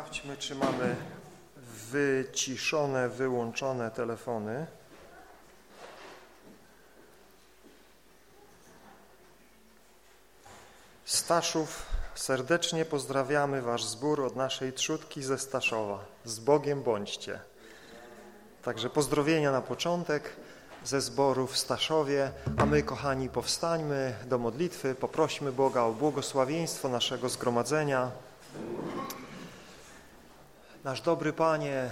Sprawdźmy, czy mamy wyciszone, wyłączone telefony. Staszów, serdecznie pozdrawiamy Wasz zbór od naszej trzutki ze Staszowa. Z Bogiem bądźcie. Także pozdrowienia na początek ze zboru w Staszowie, a my, kochani, powstańmy do modlitwy, poprośmy Boga o błogosławieństwo naszego zgromadzenia. Nasz dobry Panie,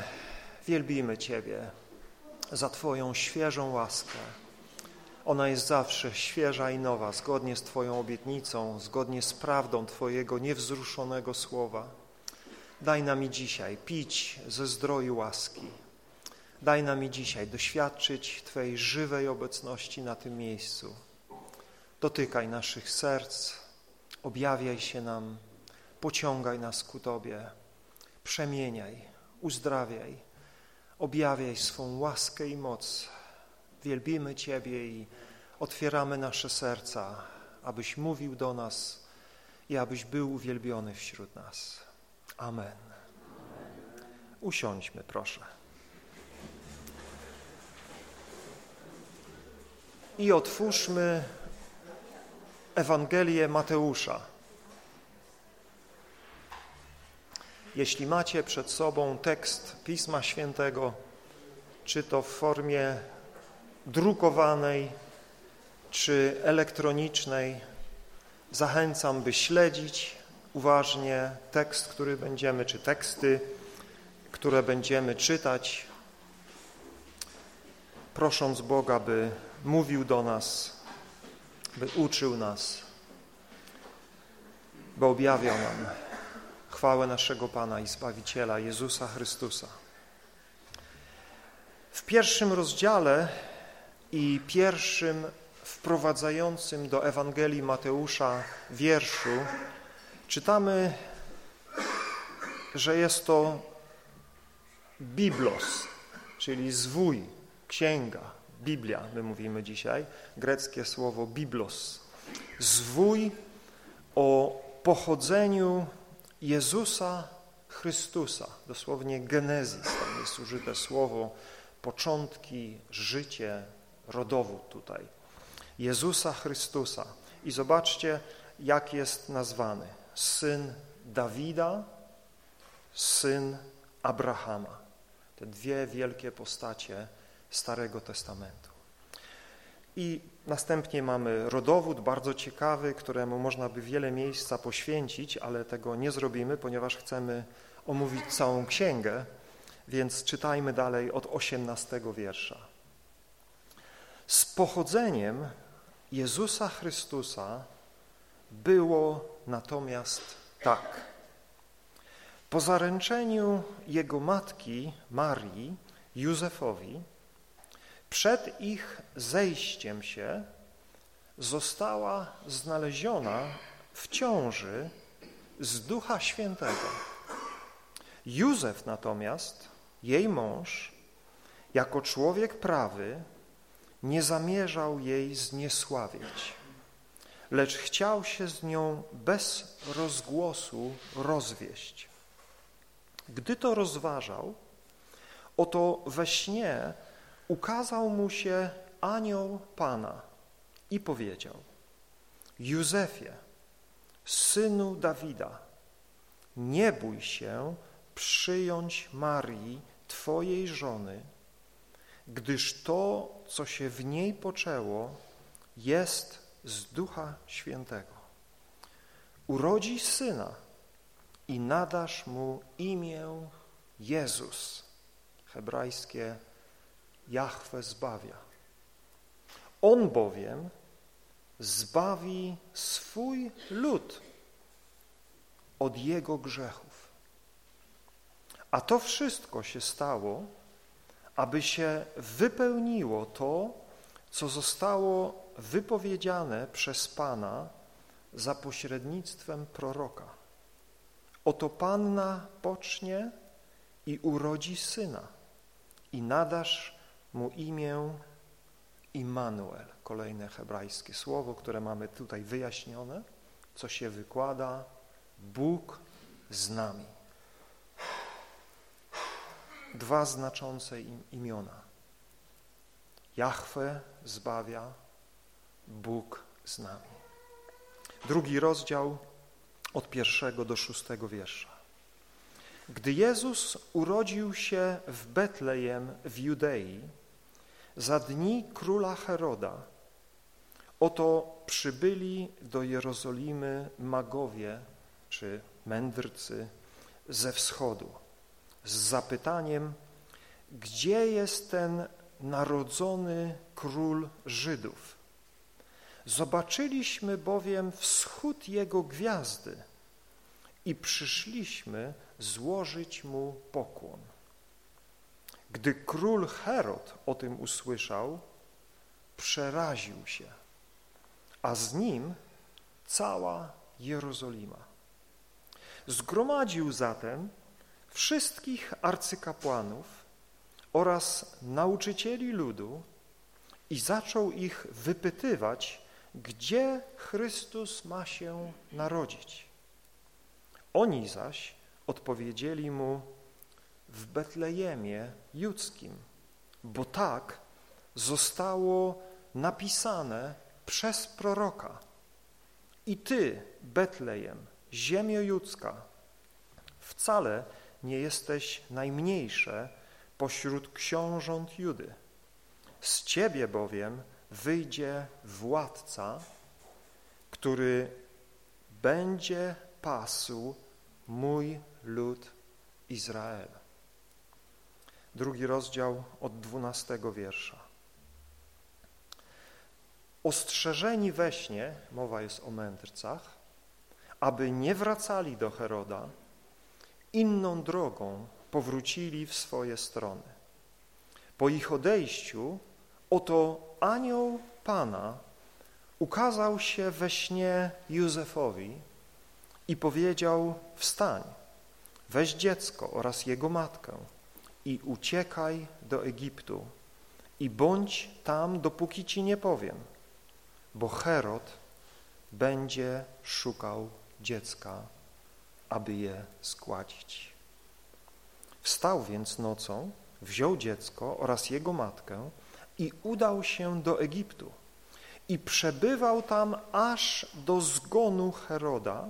wielbimy Ciebie za Twoją świeżą łaskę. Ona jest zawsze świeża i nowa, zgodnie z Twoją obietnicą, zgodnie z prawdą Twojego niewzruszonego słowa. Daj nam i dzisiaj pić ze zdroju łaski. Daj nam i dzisiaj doświadczyć Twojej żywej obecności na tym miejscu. Dotykaj naszych serc, objawiaj się nam, pociągaj nas ku Tobie przemieniaj, uzdrawiaj, objawiaj swą łaskę i moc. Wielbimy Ciebie i otwieramy nasze serca, abyś mówił do nas i abyś był uwielbiony wśród nas. Amen. Usiądźmy, proszę. I otwórzmy Ewangelię Mateusza. Jeśli macie przed sobą tekst Pisma Świętego, czy to w formie drukowanej, czy elektronicznej, zachęcam, by śledzić uważnie tekst, który będziemy, czy teksty, które będziemy czytać, prosząc Boga, by mówił do nas, by uczył nas, by objawiał nam chwałę naszego Pana i Zbawiciela Jezusa Chrystusa. W pierwszym rozdziale i pierwszym wprowadzającym do Ewangelii Mateusza wierszu czytamy, że jest to Biblos, czyli zwój, księga, Biblia, my mówimy dzisiaj, greckie słowo Biblos, zwój o pochodzeniu Jezusa Chrystusa, dosłownie genezis, tam jest użyte słowo, początki, życie, rodowód tutaj. Jezusa Chrystusa. I zobaczcie, jak jest nazwany. Syn Dawida, syn Abrahama. Te dwie wielkie postacie Starego Testamentu. I następnie mamy rodowód bardzo ciekawy, któremu można by wiele miejsca poświęcić, ale tego nie zrobimy, ponieważ chcemy omówić całą księgę, więc czytajmy dalej od 18 wiersza. Z pochodzeniem Jezusa Chrystusa było natomiast tak. Po zaręczeniu jego matki Marii Józefowi przed ich zejściem się została znaleziona w ciąży z Ducha Świętego. Józef natomiast, jej mąż, jako człowiek prawy, nie zamierzał jej zniesławiać, lecz chciał się z nią bez rozgłosu rozwieść. Gdy to rozważał, oto we śnie ukazał mu się anioł Pana i powiedział Józefie, synu Dawida, nie bój się przyjąć Marii, Twojej żony, gdyż to, co się w niej poczęło, jest z Ducha Świętego. Urodzi syna i nadasz mu imię Jezus, hebrajskie Jahwe zbawia. On bowiem zbawi swój lud od jego grzechów. A to wszystko się stało, aby się wypełniło to, co zostało wypowiedziane przez Pana za pośrednictwem proroka. Oto Panna pocznie i urodzi syna i nadasz mu imię Immanuel, kolejne hebrajskie słowo, które mamy tutaj wyjaśnione, co się wykłada Bóg z nami. dwa znaczące im imiona. Jahwe zbawia, Bóg z nami. Drugi rozdział od pierwszego do szóstego wiersza. Gdy Jezus urodził się w Betlejem w Judei, za dni króla Heroda, oto przybyli do Jerozolimy magowie czy mędrcy ze wschodu z zapytaniem, gdzie jest ten narodzony król Żydów? Zobaczyliśmy bowiem wschód jego gwiazdy i przyszliśmy złożyć mu pokłon. Gdy król Herod o tym usłyszał, przeraził się, a z nim cała Jerozolima. Zgromadził zatem wszystkich arcykapłanów oraz nauczycieli ludu i zaczął ich wypytywać, gdzie Chrystus ma się narodzić. Oni zaś odpowiedzieli mu w Betlejemie Judzkim, bo tak zostało napisane przez proroka. I ty, Betlejem, ziemio judzka, wcale nie jesteś najmniejsze pośród książąt Judy. Z ciebie bowiem wyjdzie władca, który będzie pasł mój lud Izrael. Drugi rozdział od dwunastego wiersza. Ostrzeżeni we śnie, mowa jest o mędrcach, aby nie wracali do Heroda, inną drogą powrócili w swoje strony. Po ich odejściu oto anioł Pana ukazał się we śnie Józefowi i powiedział wstań, weź dziecko oraz jego matkę i uciekaj do Egiptu i bądź tam, dopóki ci nie powiem, bo Herod będzie szukał dziecka, aby je składzić. Wstał więc nocą, wziął dziecko oraz jego matkę i udał się do Egiptu i przebywał tam aż do zgonu Heroda,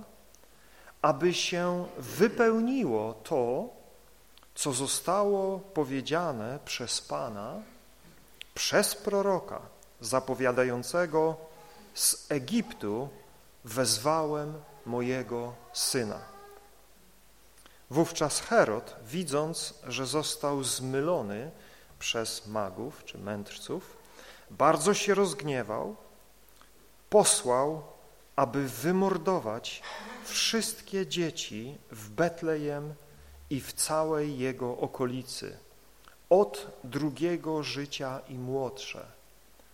aby się wypełniło to, co zostało powiedziane przez Pana, przez proroka zapowiadającego z Egiptu wezwałem mojego syna. Wówczas Herod, widząc, że został zmylony przez magów czy mędrców, bardzo się rozgniewał, posłał, aby wymordować wszystkie dzieci w Betlejem i w całej jego okolicy, od drugiego życia i młodsze,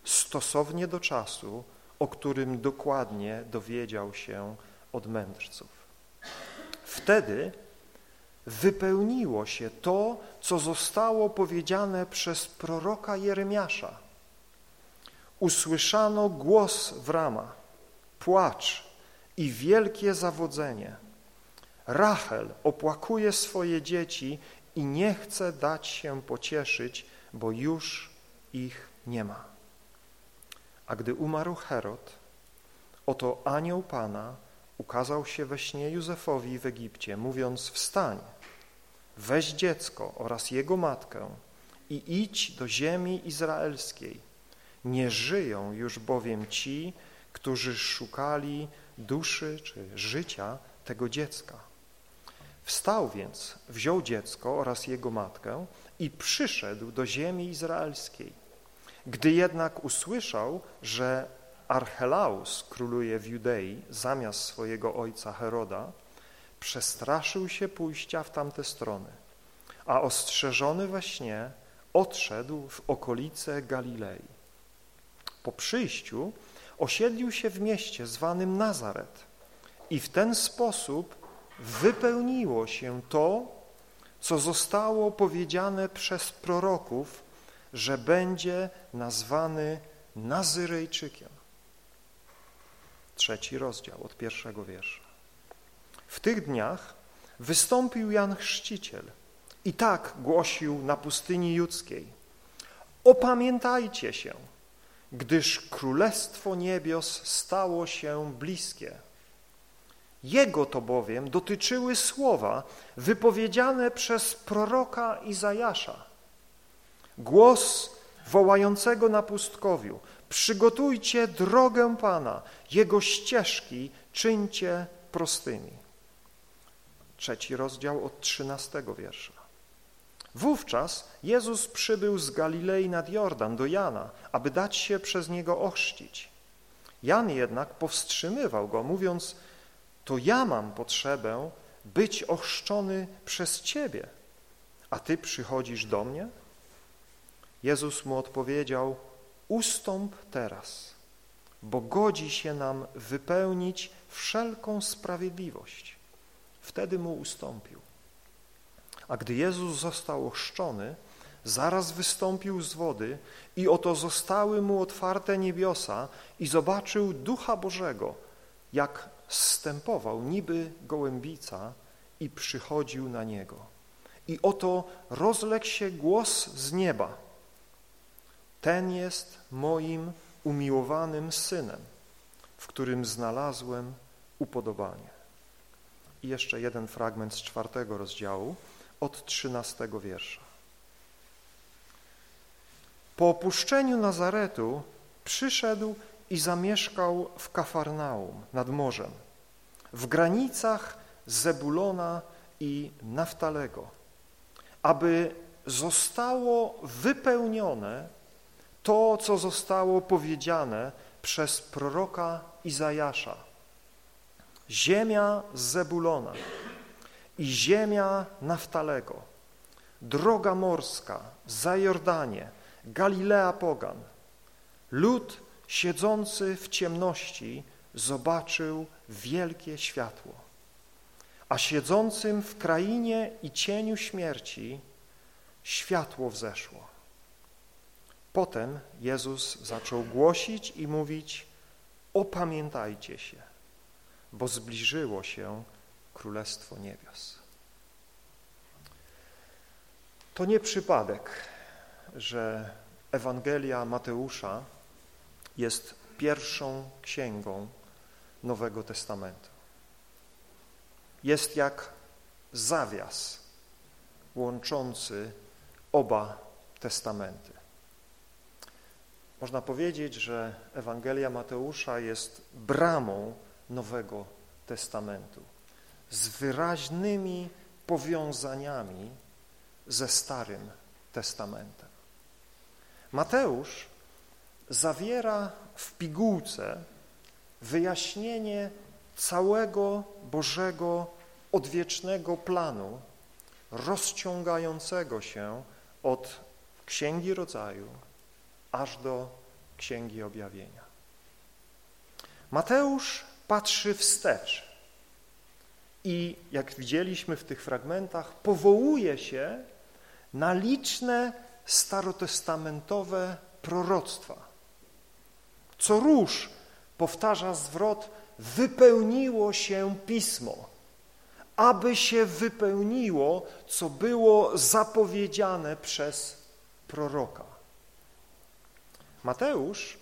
stosownie do czasu, o którym dokładnie dowiedział się od mędrców. Wtedy wypełniło się to, co zostało powiedziane przez proroka Jeremiasza. Usłyszano głos w rama, płacz i wielkie zawodzenie. Rachel opłakuje swoje dzieci i nie chce dać się pocieszyć, bo już ich nie ma. A gdy umarł Herod, oto anioł Pana ukazał się we śnie Józefowi w Egipcie, mówiąc wstań, weź dziecko oraz jego matkę i idź do ziemi izraelskiej. Nie żyją już bowiem ci, którzy szukali duszy czy życia tego dziecka. Wstał więc, wziął dziecko oraz jego matkę i przyszedł do ziemi izraelskiej. Gdy jednak usłyszał, że Archelaus króluje w Judei zamiast swojego ojca Heroda, przestraszył się pójścia w tamte strony, a ostrzeżony we śnie odszedł w okolice Galilei. Po przyjściu osiedlił się w mieście zwanym Nazaret i w ten sposób wypełniło się to, co zostało powiedziane przez proroków, że będzie nazwany Nazyrejczykiem. Trzeci rozdział od pierwszego wiersza. W tych dniach wystąpił Jan Chrzciciel I tak głosił na pustyni judzkiej. Opamiętajcie się, gdyż Królestwo Niebios stało się bliskie. Jego to bowiem dotyczyły słowa wypowiedziane przez proroka Izajasza. Głos wołającego na pustkowiu, przygotujcie drogę Pana, Jego ścieżki czyńcie prostymi. Trzeci rozdział od trzynastego wiersza. Wówczas Jezus przybył z Galilei nad Jordan do Jana, aby dać się przez niego ochrzcić. Jan jednak powstrzymywał go, mówiąc, to ja mam potrzebę być ochrzczony przez Ciebie, a Ty przychodzisz do mnie? Jezus mu odpowiedział, ustąp teraz, bo godzi się nam wypełnić wszelką sprawiedliwość. Wtedy mu ustąpił. A gdy Jezus został ochrzczony, zaraz wystąpił z wody i oto zostały mu otwarte niebiosa i zobaczył Ducha Bożego, jak zstępował niby gołębica i przychodził na niego. I oto rozległ się głos z nieba. Ten jest moim umiłowanym Synem, w którym znalazłem upodobanie. I jeszcze jeden fragment z czwartego rozdziału, od trzynastego wiersza. Po opuszczeniu Nazaretu przyszedł i zamieszkał w Kafarnaum nad morzem, w granicach Zebulona i Naftalego, aby zostało wypełnione to, co zostało powiedziane przez proroka Izajasza. Ziemia Zebulona i ziemia Naftalego, droga morska, za Jordanie, Galilea Pogan, lud siedzący w ciemności zobaczył wielkie światło, a siedzącym w krainie i cieniu śmierci światło wzeszło. Potem Jezus zaczął głosić i mówić, opamiętajcie się, bo zbliżyło się Królestwo Niebios. To nie przypadek, że Ewangelia Mateusza jest pierwszą księgą Nowego Testamentu. Jest jak zawias łączący oba testamenty. Można powiedzieć, że Ewangelia Mateusza jest bramą Nowego Testamentu z wyraźnymi powiązaniami ze Starym Testamentem. Mateusz zawiera w pigułce wyjaśnienie całego Bożego odwiecznego planu rozciągającego się od Księgi Rodzaju aż do Księgi Objawienia. Mateusz patrzy wstecz i jak widzieliśmy w tych fragmentach, powołuje się na liczne starotestamentowe proroctwa. Co róż powtarza zwrot wypełniło się Pismo, aby się wypełniło, co było zapowiedziane przez proroka. Mateusz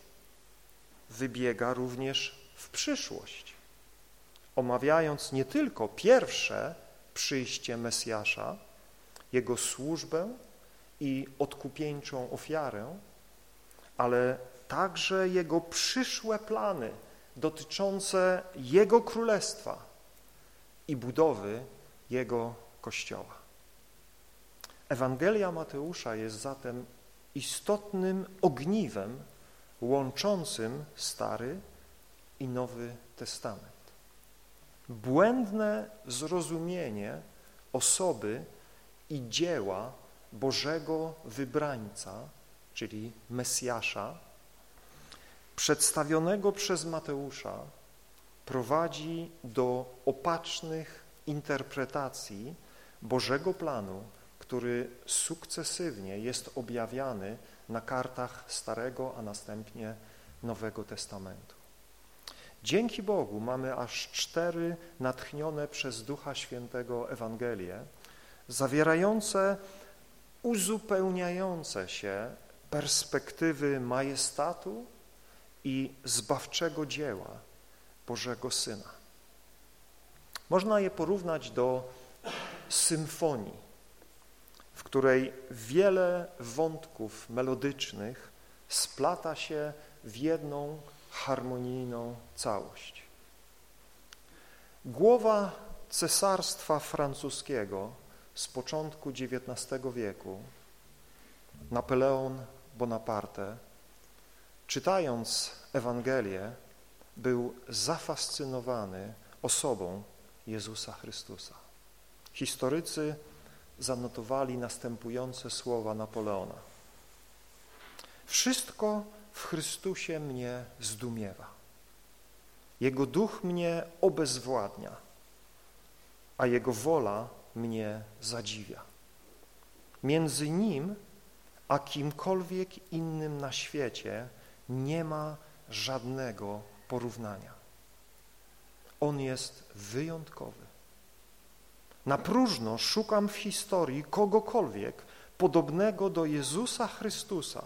wybiega również w przyszłość, omawiając nie tylko pierwsze przyjście Mesjasza, Jego służbę i odkupieńczą ofiarę, ale także Jego przyszłe plany dotyczące Jego Królestwa i budowy Jego Kościoła. Ewangelia Mateusza jest zatem istotnym ogniwem łączącym Stary i Nowy Testament. Błędne zrozumienie osoby i dzieła Bożego wybrańca, czyli Mesjasza, przedstawionego przez Mateusza, prowadzi do opacznych interpretacji Bożego planu, który sukcesywnie jest objawiany na kartach Starego, a następnie Nowego Testamentu. Dzięki Bogu mamy aż cztery natchnione przez Ducha Świętego Ewangelie zawierające uzupełniające się perspektywy majestatu i zbawczego dzieła Bożego Syna. Można je porównać do symfonii, w której wiele wątków melodycznych splata się w jedną harmonijną całość. Głowa cesarstwa francuskiego z początku XIX wieku, Napoleon Bonaparte, czytając Ewangelię, był zafascynowany osobą Jezusa Chrystusa. Historycy zanotowali następujące słowa Napoleona. Wszystko w Chrystusie mnie zdumiewa. Jego duch mnie obezwładnia, a Jego wola mnie zadziwia. Między Nim a kimkolwiek innym na świecie nie ma żadnego porównania. On jest wyjątkowy. Na próżno szukam w historii kogokolwiek podobnego do Jezusa Chrystusa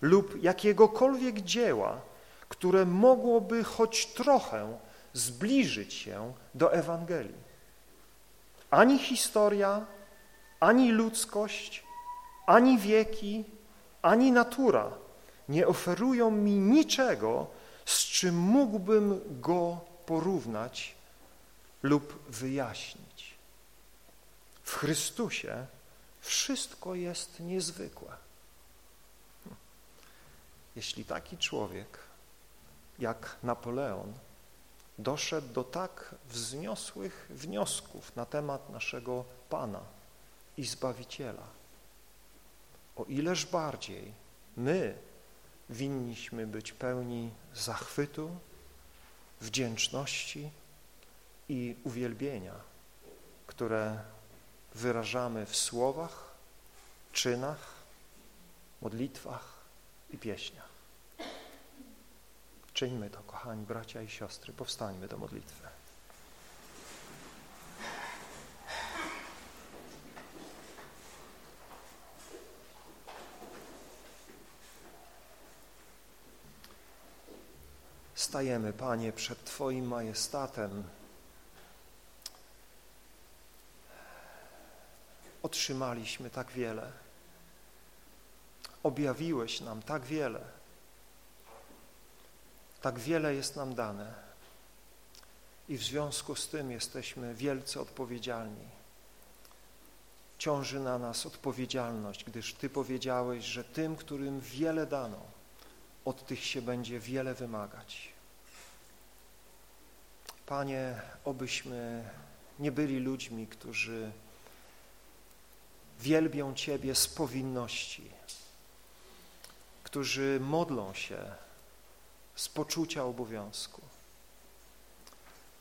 lub jakiegokolwiek dzieła, które mogłoby choć trochę zbliżyć się do Ewangelii. Ani historia, ani ludzkość, ani wieki, ani natura nie oferują mi niczego, z czym mógłbym go porównać lub wyjaśnić. W Chrystusie wszystko jest niezwykłe. Jeśli taki człowiek jak Napoleon doszedł do tak wzniosłych wniosków na temat naszego Pana i Zbawiciela, o ileż bardziej my winniśmy być pełni zachwytu, wdzięczności i uwielbienia, które wyrażamy w słowach, czynach, modlitwach i pieśniach. Czyńmy to, kochani bracia i siostry, powstańmy do modlitwy. Stajemy, Panie, przed Twoim majestatem. Otrzymaliśmy tak wiele. Objawiłeś nam tak wiele. Tak wiele jest nam dane. I w związku z tym jesteśmy wielce odpowiedzialni. Ciąży na nas odpowiedzialność, gdyż Ty powiedziałeś, że tym, którym wiele dano, od tych się będzie wiele wymagać. Panie, obyśmy nie byli ludźmi, którzy wielbią Ciebie z powinności, którzy modlą się z poczucia obowiązku,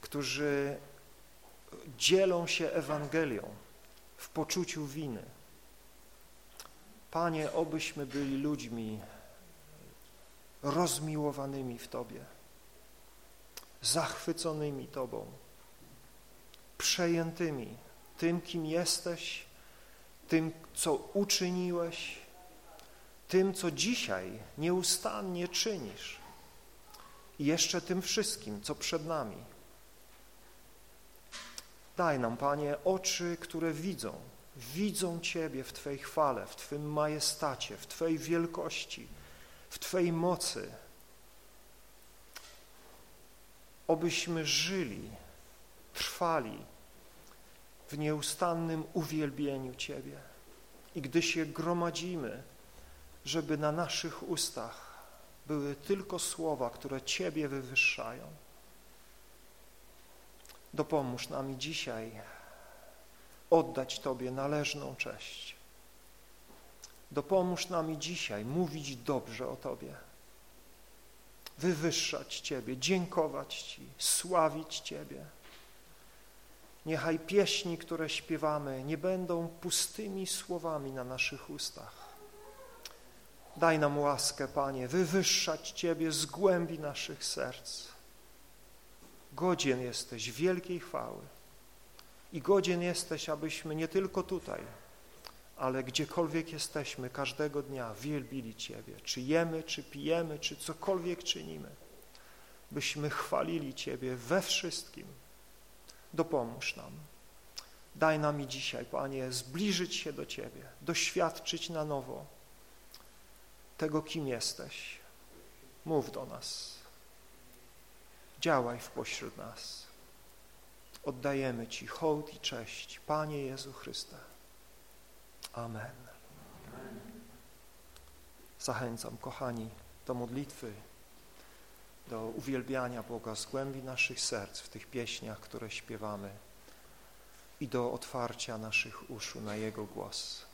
którzy dzielą się Ewangelią w poczuciu winy. Panie, obyśmy byli ludźmi rozmiłowanymi w Tobie, zachwyconymi Tobą, przejętymi tym, kim jesteś, tym, co uczyniłeś, tym, co dzisiaj nieustannie czynisz i jeszcze tym wszystkim, co przed nami. Daj nam, Panie, oczy, które widzą, widzą Ciebie w Twojej chwale, w Twym majestacie, w Twojej wielkości, w Twojej mocy, obyśmy żyli, trwali w nieustannym uwielbieniu Ciebie. I gdy się gromadzimy, żeby na naszych ustach były tylko słowa, które Ciebie wywyższają. Dopomóż nam i dzisiaj oddać Tobie należną cześć. Dopomóż nam i dzisiaj mówić dobrze o Tobie, wywyższać Ciebie, dziękować Ci, sławić Ciebie. Niechaj pieśni, które śpiewamy, nie będą pustymi słowami na naszych ustach. Daj nam łaskę, Panie, wywyższać Ciebie z głębi naszych serc. Godzien jesteś wielkiej chwały I godzien jesteś, abyśmy nie tylko tutaj, ale gdziekolwiek jesteśmy, każdego dnia wielbili Ciebie. Czy jemy, czy pijemy, czy cokolwiek czynimy, byśmy chwalili Ciebie we wszystkim. Dopomóż nam. Daj nam i dzisiaj, Panie, zbliżyć się do Ciebie, doświadczyć na nowo tego, kim jesteś. Mów do nas. Działaj w pośród nas. Oddajemy Ci hołd i cześć, Panie Jezu Chryste. Amen. Zachęcam, kochani, do modlitwy, do uwielbiania Boga z głębi naszych serc w tych pieśniach, które śpiewamy i do otwarcia naszych uszu na Jego głos.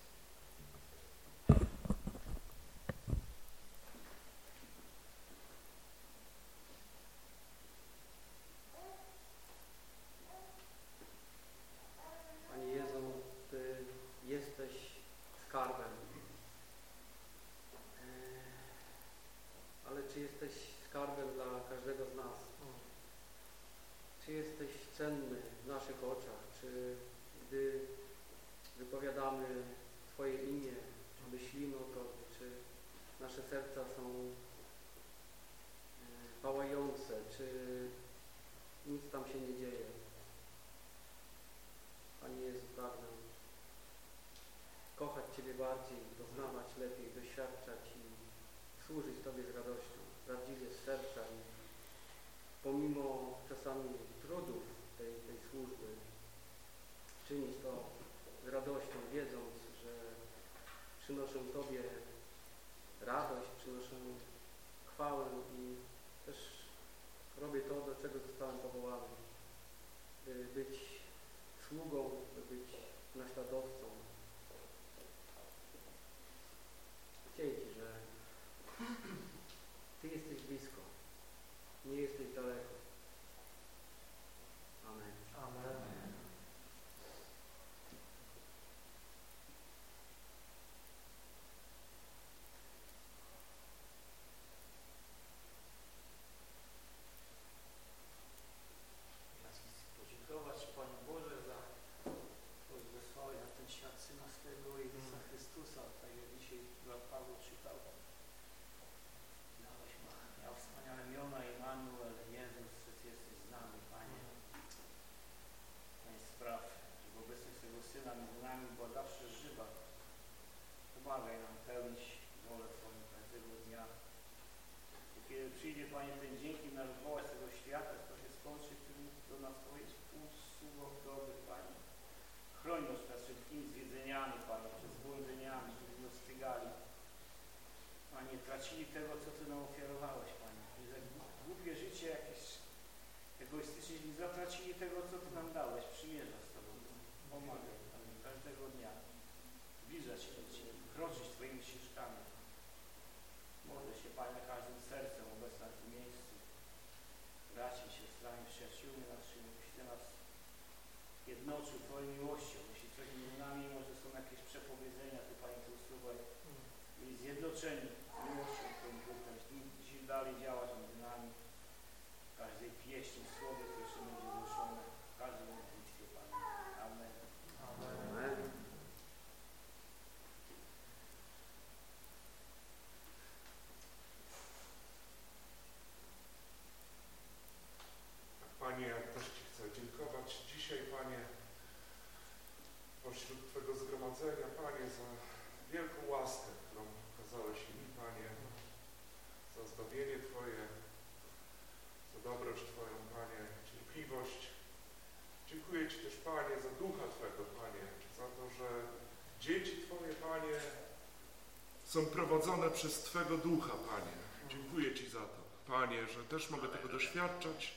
Przez Twego Ducha, Panie. Dziękuję Ci za to, Panie, że też mogę tego doświadczać.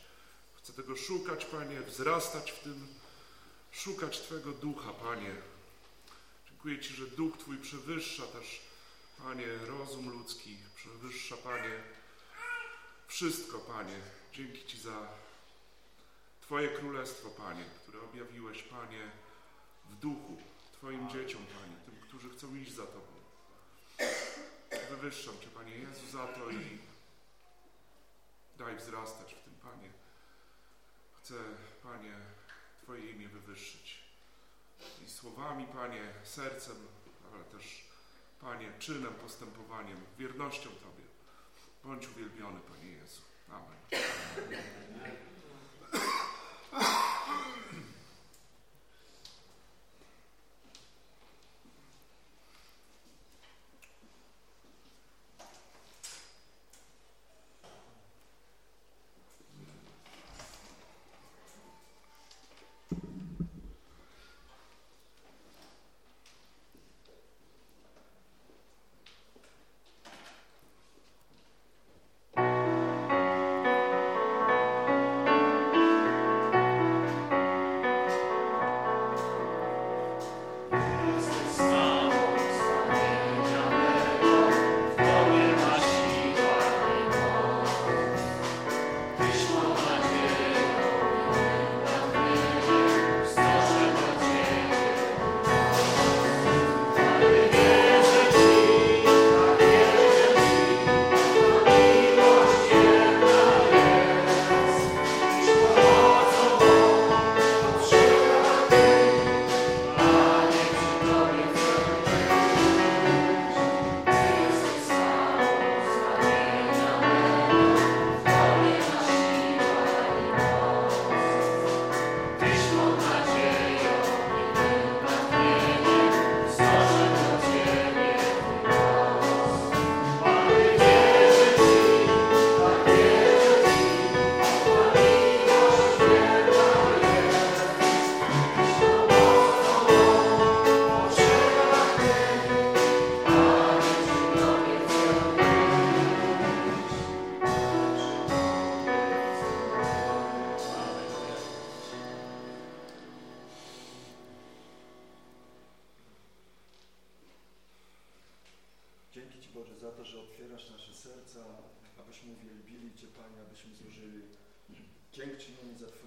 Chcę tego szukać, Panie, wzrastać w tym, szukać Twego Ducha, Panie. Dziękuję Ci, że Duch Twój przewyższa też, Panie, rozum ludzki, przewyższa, Panie, wszystko, Panie. Dzięki Ci za Twoje królestwo, Panie, które objawiłeś, Panie, w duchu Twoim dzieciom, Panie, tym, którzy chcą iść za Tobą. Wywyższam Cię, Panie Jezu, za to i daj wzrastać w tym, Panie. Chcę, Panie, Twoje imię wywyższyć. I słowami, Panie, sercem, ale też, Panie, czynem, postępowaniem, wiernością Tobie. Bądź uwielbiony, Panie Jezu. Amen.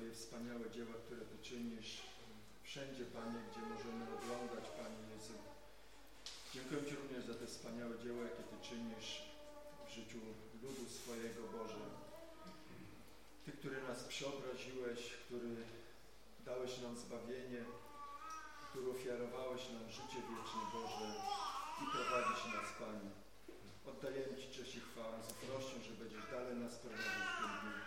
Twoje wspaniałe dzieła, które Ty czynisz wszędzie, Panie, gdzie możemy oglądać, Panie Jezu. Dziękuję Ci również za te wspaniałe dzieła, jakie Ty czynisz w życiu ludu swojego, Boże. Ty, który nas przeobraziłeś, który dałeś nam zbawienie, który ofiarowałeś nam życie wieczne, Boże, i prowadzisz nas, Panie. Oddajemy Ci cześć i chwałę z że będziesz dalej nas prowadzić w tym dniu.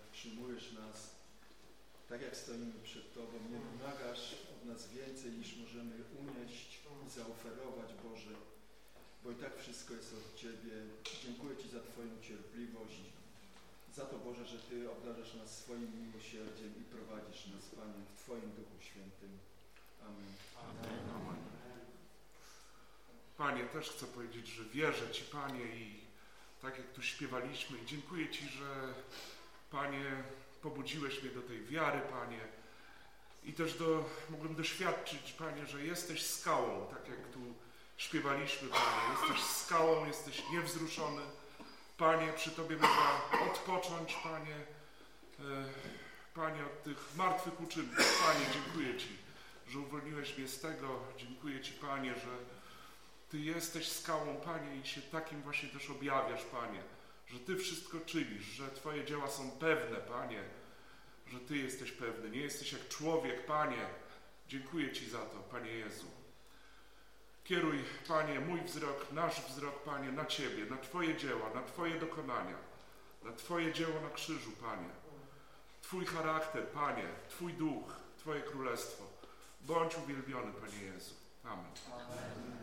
przyjmujesz nas tak jak stoimy przed Tobą. Nie wymagasz od nas więcej niż możemy unieść i zaoferować Boże, bo i tak wszystko jest od Ciebie. Dziękuję Ci za Twoją cierpliwość, za to Boże, że Ty obdarzasz nas swoim miłosierdziem i prowadzisz nas, Panie, w Twoim Duchu Świętym. Amen. Amen. Panie, też chcę powiedzieć, że wierzę Ci, Panie, i tak jak tu śpiewaliśmy. Dziękuję Ci, że Panie pobudziłeś mnie do tej wiary, Panie. I też do, mogłem doświadczyć, Panie, że jesteś skałą, tak jak tu śpiewaliśmy, Panie. Jesteś skałą, jesteś niewzruszony. Panie, przy Tobie można odpocząć, Panie. E, Panie, od tych martwych uczynków. Panie, dziękuję Ci, że uwolniłeś mnie z tego. Dziękuję Ci, Panie, że ty jesteś skałą, Panie, i się takim właśnie też objawiasz, Panie, że Ty wszystko czynisz, że Twoje dzieła są pewne, Panie, że Ty jesteś pewny. Nie jesteś jak człowiek, Panie. Dziękuję Ci za to, Panie Jezu. Kieruj, Panie, mój wzrok, nasz wzrok, Panie, na Ciebie, na Twoje dzieła, na Twoje dokonania, na Twoje dzieło na krzyżu, Panie. Twój charakter, Panie, Twój duch, Twoje królestwo. Bądź uwielbiony, Panie Jezu. Amen. Amen.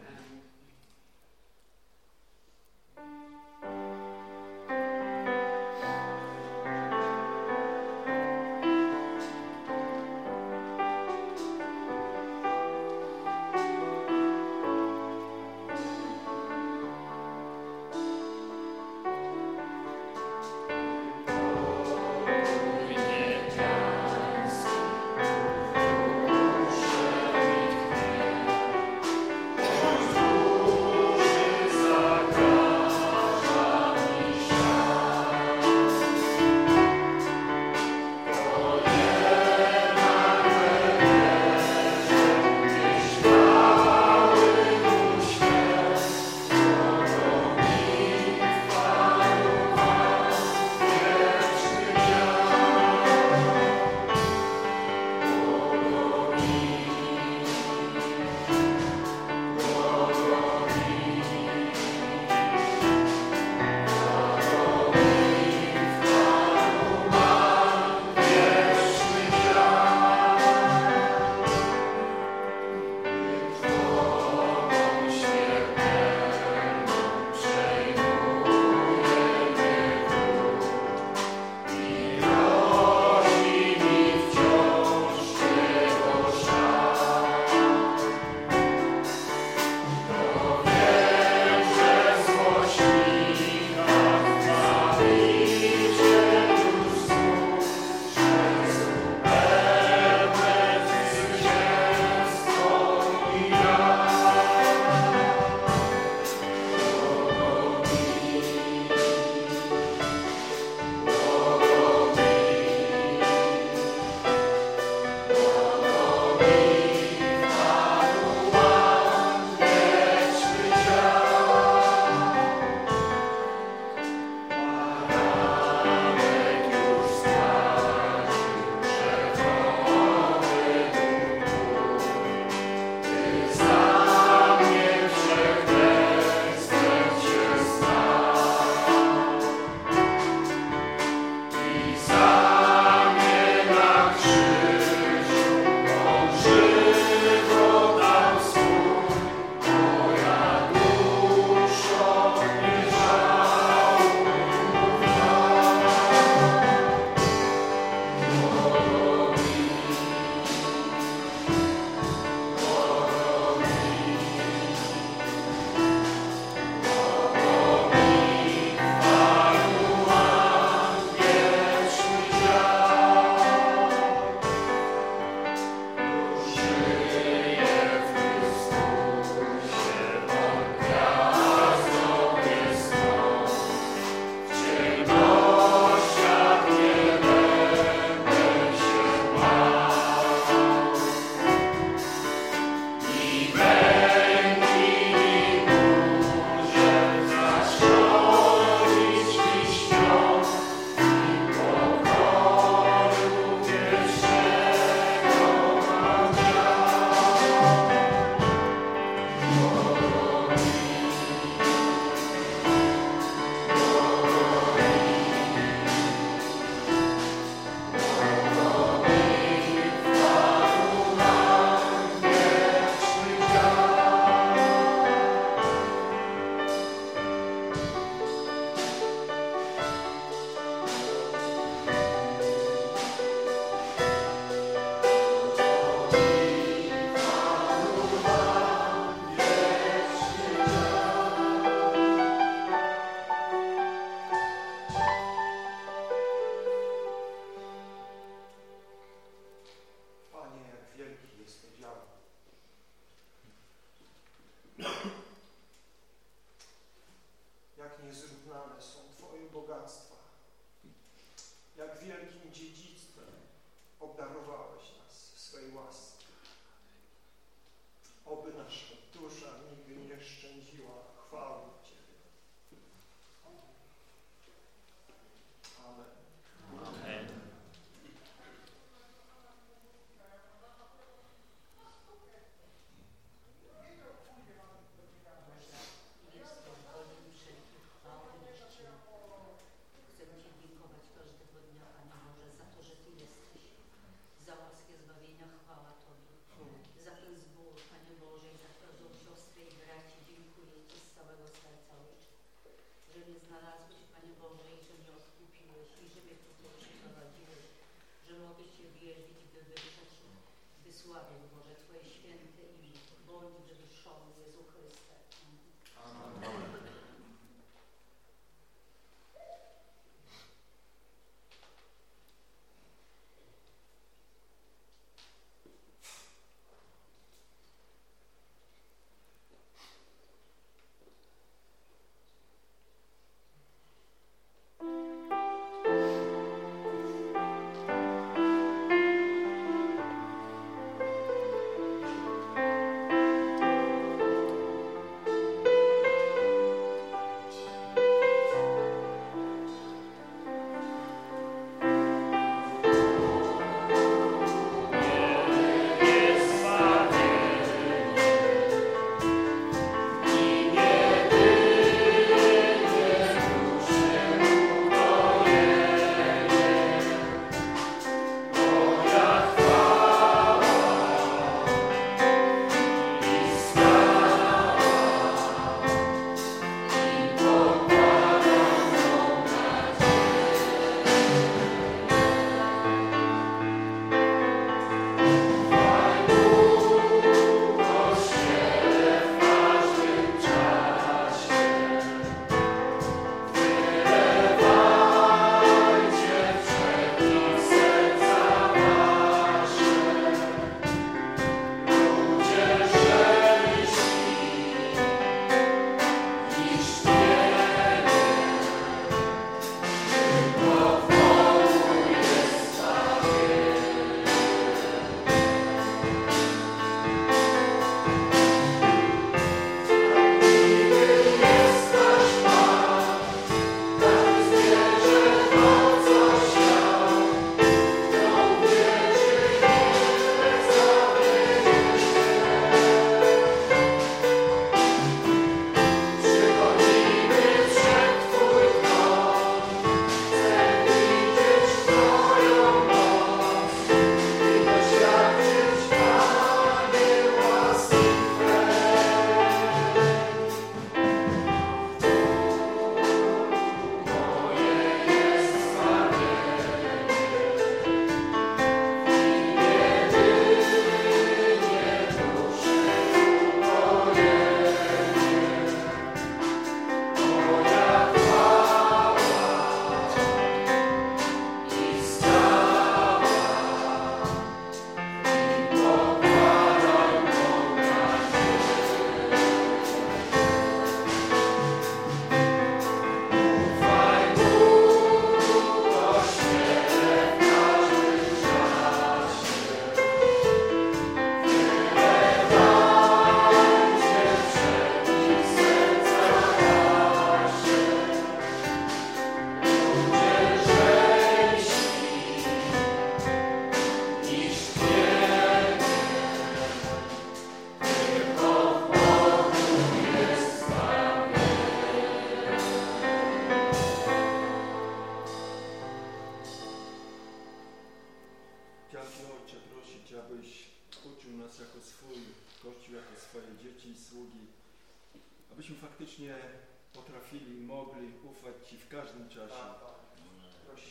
w każdym czasie.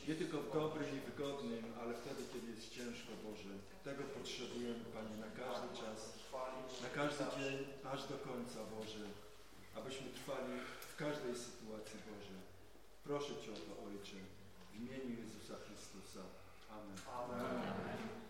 Nie tylko w dobrym i wygodnym, ale wtedy, kiedy jest ciężko, Boże. Tego potrzebujemy, Panie, na każdy czas, na każdy dzień, aż do końca, Boże. Abyśmy trwali w każdej sytuacji, Boże. Proszę Cię o to, Ojcze, w imieniu Jezusa Chrystusa. Amen. Amen.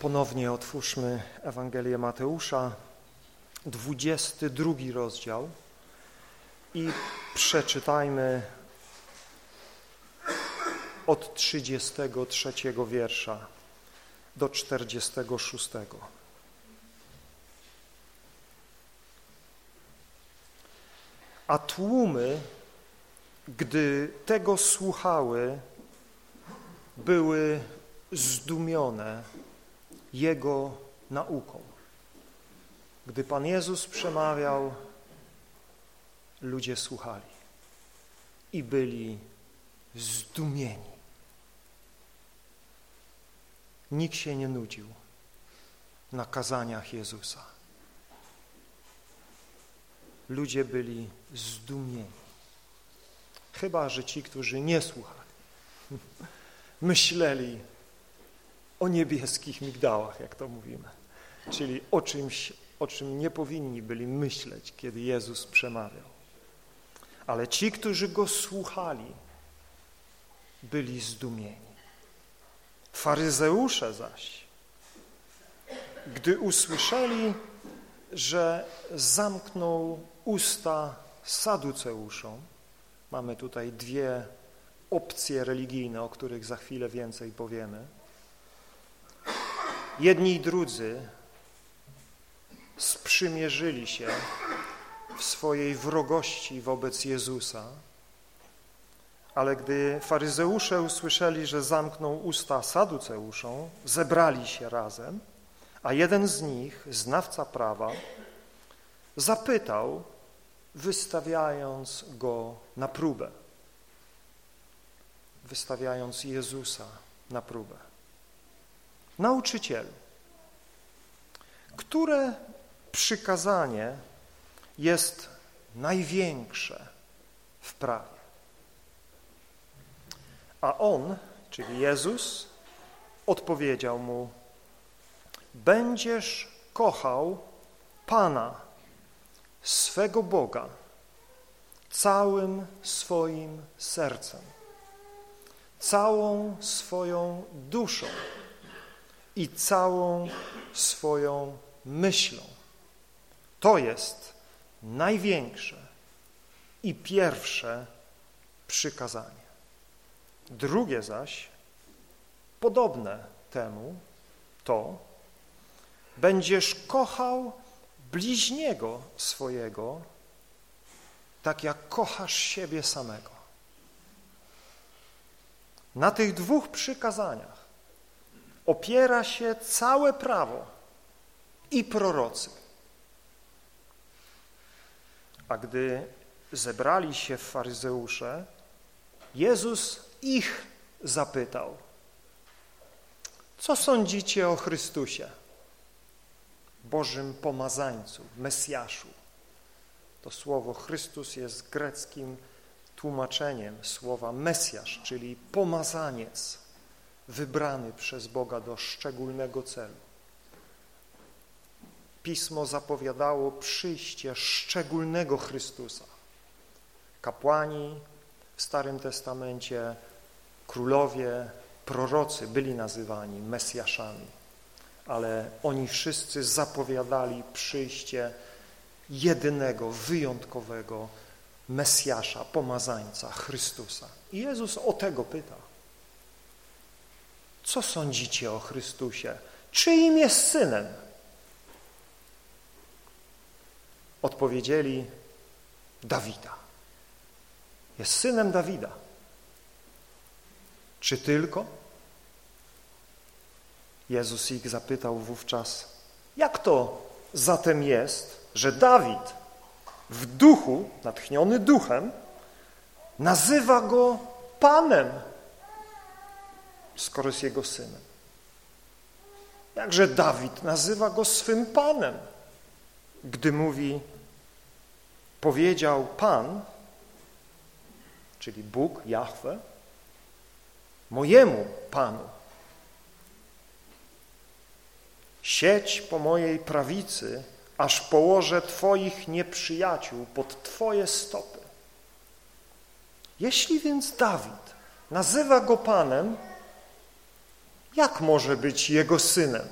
Ponownie otwórzmy Ewangelię Mateusza, 22 rozdział i przeczytajmy od 33 wiersza do 46. A tłumy, gdy tego słuchały, były zdumione jego nauką. Gdy Pan Jezus przemawiał, ludzie słuchali i byli zdumieni. Nikt się nie nudził na kazaniach Jezusa. Ludzie byli zdumieni. Chyba, że ci, którzy nie słuchali, myśleli, o niebieskich migdałach, jak to mówimy, czyli o czymś, o czym nie powinni byli myśleć, kiedy Jezus przemawiał. Ale ci, którzy Go słuchali, byli zdumieni. Faryzeusze zaś, gdy usłyszeli, że zamknął usta saduceuszom, mamy tutaj dwie opcje religijne, o których za chwilę więcej powiemy. Jedni i drudzy sprzymierzyli się w swojej wrogości wobec Jezusa, ale gdy faryzeusze usłyszeli, że zamknął usta saduceuszom, zebrali się razem, a jeden z nich, znawca prawa, zapytał, wystawiając go na próbę, wystawiając Jezusa na próbę. Nauczycielu, które przykazanie jest największe w prawie? A on, czyli Jezus, odpowiedział mu, będziesz kochał Pana, swego Boga, całym swoim sercem, całą swoją duszą i całą swoją myślą. To jest największe i pierwsze przykazanie. Drugie zaś, podobne temu, to będziesz kochał bliźniego swojego, tak jak kochasz siebie samego. Na tych dwóch przykazaniach opiera się całe prawo i prorocy. A gdy zebrali się faryzeusze, Jezus ich zapytał, co sądzicie o Chrystusie, Bożym pomazańcu, Mesjaszu? To słowo Chrystus jest greckim tłumaczeniem słowa Mesjasz, czyli pomazaniec, wybrany przez Boga do szczególnego celu. Pismo zapowiadało przyjście szczególnego Chrystusa. Kapłani w Starym Testamencie, królowie, prorocy byli nazywani Mesjaszami, ale oni wszyscy zapowiadali przyjście jedynego, wyjątkowego Mesjasza, pomazańca, Chrystusa. I Jezus o tego pyta. Co sądzicie o Chrystusie? Czyim jest synem? Odpowiedzieli Dawida. Jest synem Dawida. Czy tylko? Jezus ich zapytał wówczas, jak to zatem jest, że Dawid w duchu, natchniony duchem, nazywa go Panem, skoro jest jego synem. Jakże Dawid nazywa go swym Panem, gdy mówi, powiedział Pan, czyli Bóg, Jahwe, mojemu Panu. Sieć po mojej prawicy, aż położę Twoich nieprzyjaciół pod Twoje stopy. Jeśli więc Dawid nazywa go Panem, jak może być jego synem?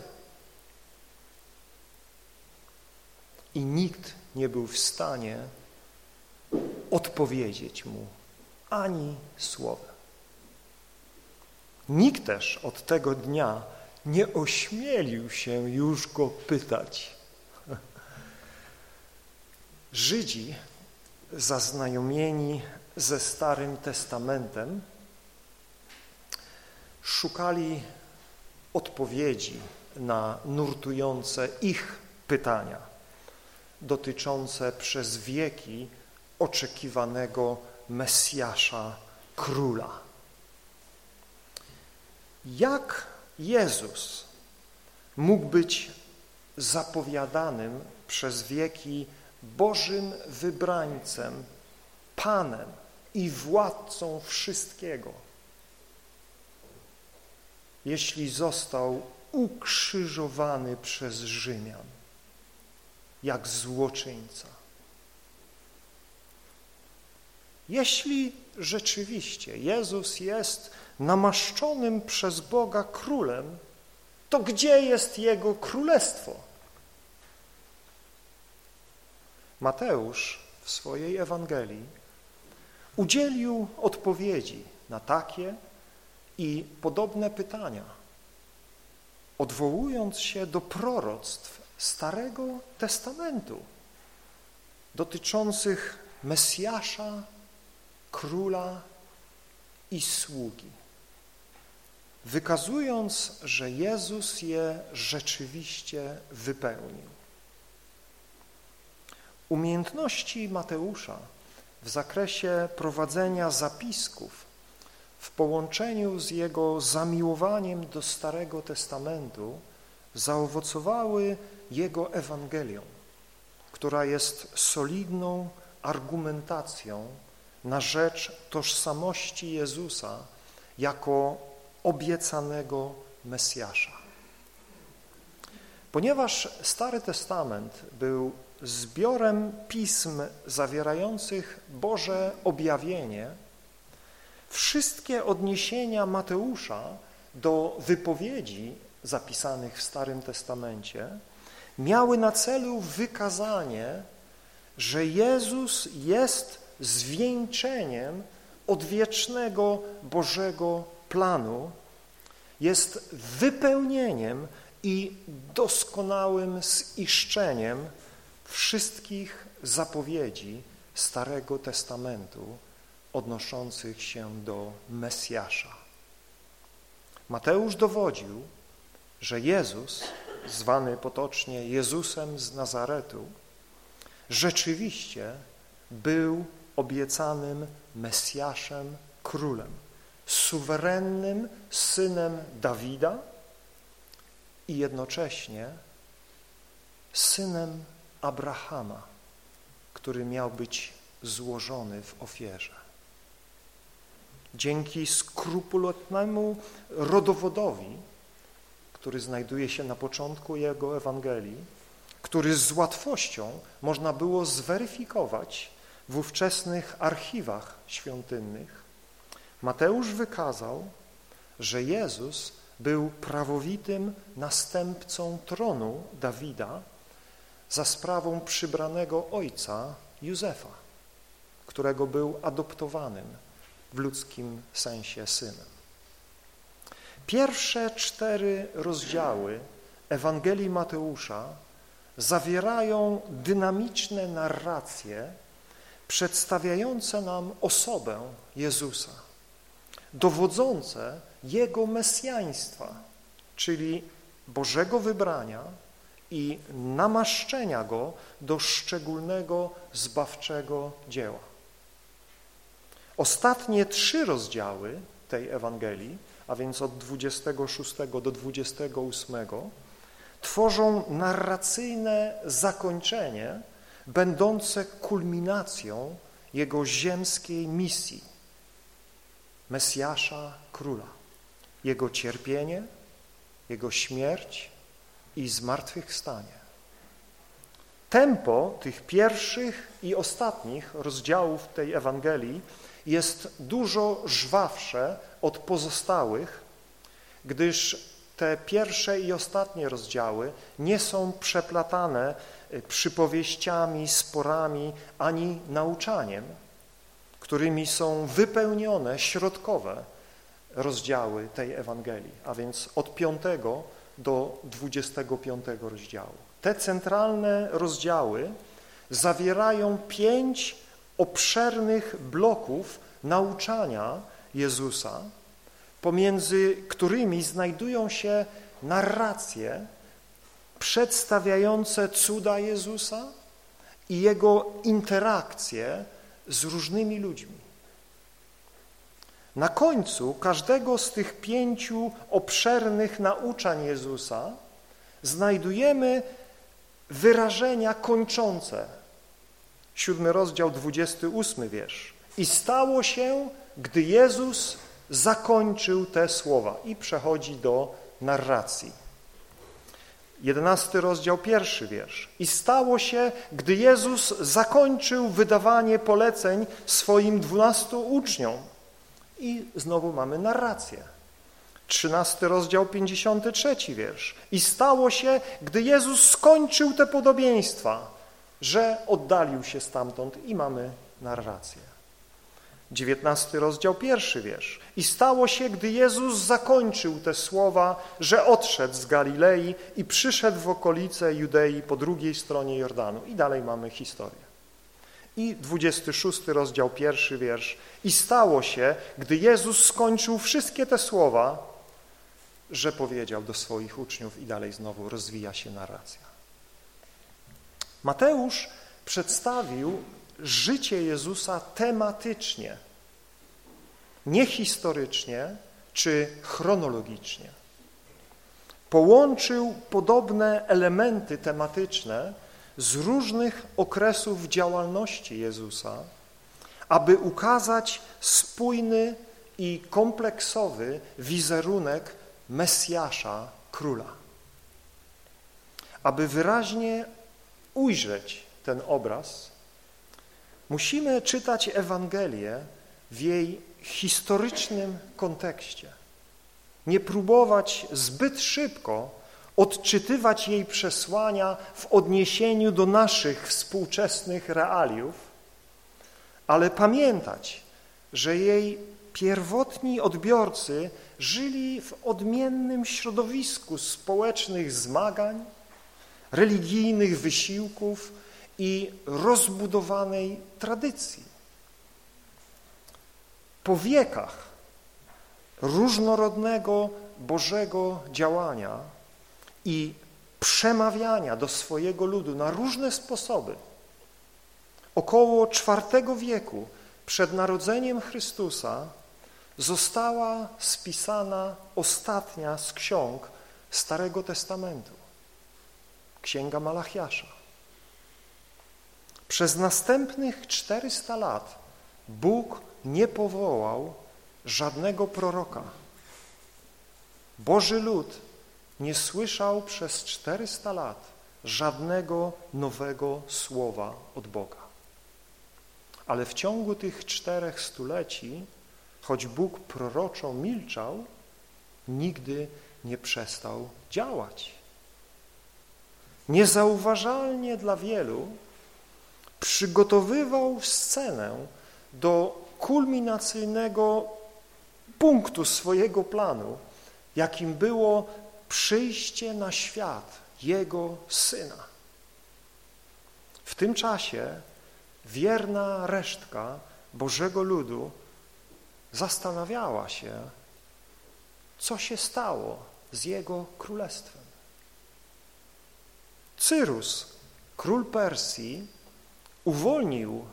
I nikt nie był w stanie odpowiedzieć mu ani słowa. Nikt też od tego dnia nie ośmielił się już go pytać. Żydzi zaznajomieni ze Starym Testamentem szukali odpowiedzi na nurtujące ich pytania dotyczące przez wieki oczekiwanego Mesjasza Króla. Jak Jezus mógł być zapowiadanym przez wieki Bożym wybrańcem, Panem i władcą wszystkiego, jeśli został ukrzyżowany przez Rzymian jak złoczyńca. Jeśli rzeczywiście Jezus jest namaszczonym przez Boga królem, to gdzie jest Jego królestwo? Mateusz w swojej Ewangelii udzielił odpowiedzi na takie i podobne pytania, odwołując się do proroctw Starego Testamentu dotyczących Mesjasza, króla i sługi, wykazując, że Jezus je rzeczywiście wypełnił. Umiejętności Mateusza w zakresie prowadzenia zapisków w połączeniu z jego zamiłowaniem do Starego Testamentu zaowocowały jego Ewangelią, która jest solidną argumentacją na rzecz tożsamości Jezusa jako obiecanego Mesjasza. Ponieważ Stary Testament był zbiorem pism zawierających Boże objawienie, wszystkie odniesienia Mateusza do wypowiedzi zapisanych w Starym Testamencie miały na celu wykazanie, że Jezus jest zwieńczeniem odwiecznego Bożego planu, jest wypełnieniem i doskonałym ziszczeniem wszystkich zapowiedzi Starego Testamentu odnoszących się do Mesjasza. Mateusz dowodził, że Jezus, zwany potocznie Jezusem z Nazaretu, rzeczywiście był obiecanym Mesjaszem, królem, suwerennym synem Dawida i jednocześnie synem Abrahama, który miał być złożony w ofierze. Dzięki skrupulatnemu rodowodowi, który znajduje się na początku jego Ewangelii, który z łatwością można było zweryfikować w ówczesnych archiwach świątynnych, Mateusz wykazał, że Jezus był prawowitym następcą tronu Dawida za sprawą przybranego ojca Józefa, którego był adoptowanym w ludzkim sensie synem. Pierwsze cztery rozdziały Ewangelii Mateusza zawierają dynamiczne narracje przedstawiające nam osobę Jezusa, dowodzące Jego mesjaństwa, czyli Bożego wybrania i namaszczenia Go do szczególnego zbawczego dzieła. Ostatnie trzy rozdziały tej Ewangelii, a więc od 26 do 28, tworzą narracyjne zakończenie będące kulminacją Jego ziemskiej misji, Mesjasza Króla, Jego cierpienie, Jego śmierć i zmartwychwstanie. Tempo tych pierwszych i ostatnich rozdziałów tej Ewangelii jest dużo żwawsze od pozostałych, gdyż te pierwsze i ostatnie rozdziały nie są przeplatane y, przypowieściami, sporami ani nauczaniem, którymi są wypełnione środkowe rozdziały tej Ewangelii, a więc od 5 do 25 rozdziału. Te centralne rozdziały zawierają pięć obszernych bloków nauczania Jezusa, pomiędzy którymi znajdują się narracje przedstawiające cuda Jezusa i Jego interakcje z różnymi ludźmi. Na końcu każdego z tych pięciu obszernych nauczań Jezusa znajdujemy wyrażenia kończące Siódmy rozdział, 28 wiersz. I stało się, gdy Jezus zakończył te słowa i przechodzi do narracji. Jedenasty rozdział, pierwszy wiersz. I stało się, gdy Jezus zakończył wydawanie poleceń swoim dwunastu uczniom. I znowu mamy narrację. Trzynasty rozdział, pięćdziesiąty trzeci wiersz. I stało się, gdy Jezus skończył te podobieństwa, że oddalił się stamtąd i mamy narrację. 19 rozdział, pierwszy wiersz. I stało się, gdy Jezus zakończył te słowa, że odszedł z Galilei i przyszedł w okolice Judei po drugiej stronie Jordanu. I dalej mamy historię. I 26 rozdział, pierwszy wiersz. I stało się, gdy Jezus skończył wszystkie te słowa, że powiedział do swoich uczniów i dalej znowu rozwija się narracja. Mateusz przedstawił życie Jezusa tematycznie, nie historycznie czy chronologicznie. Połączył podobne elementy tematyczne z różnych okresów działalności Jezusa, aby ukazać spójny i kompleksowy wizerunek Mesjasza, Króla. Aby wyraźnie ujrzeć ten obraz, Musimy czytać Ewangelię w jej historycznym kontekście. Nie próbować zbyt szybko odczytywać jej przesłania w odniesieniu do naszych współczesnych realiów, ale pamiętać, że jej pierwotni odbiorcy żyli w odmiennym środowisku społecznych zmagań, religijnych wysiłków, i rozbudowanej tradycji. Po wiekach różnorodnego Bożego działania i przemawiania do swojego ludu na różne sposoby, około IV wieku przed narodzeniem Chrystusa została spisana ostatnia z ksiąg Starego Testamentu, Księga Malachiasza. Przez następnych 400 lat Bóg nie powołał żadnego proroka. Boży lud nie słyszał przez 400 lat żadnego nowego słowa od Boga. Ale w ciągu tych czterech stuleci, choć Bóg proroczo milczał, nigdy nie przestał działać. Niezauważalnie dla wielu przygotowywał scenę do kulminacyjnego punktu swojego planu, jakim było przyjście na świat Jego Syna. W tym czasie wierna resztka Bożego Ludu zastanawiała się, co się stało z Jego królestwem. Cyrus, król Persji, uwolnił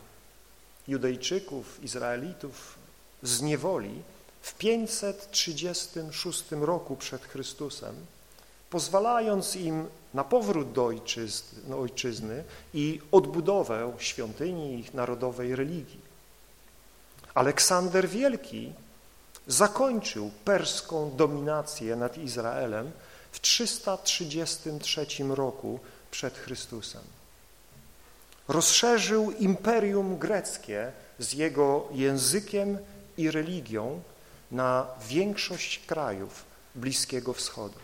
Judejczyków, Izraelitów z niewoli w 536 roku przed Chrystusem, pozwalając im na powrót do ojczyzny, ojczyzny i odbudowę świątyni ich narodowej religii. Aleksander Wielki zakończył perską dominację nad Izraelem w 333 roku przed Chrystusem rozszerzył imperium greckie z jego językiem i religią na większość krajów Bliskiego Wschodu.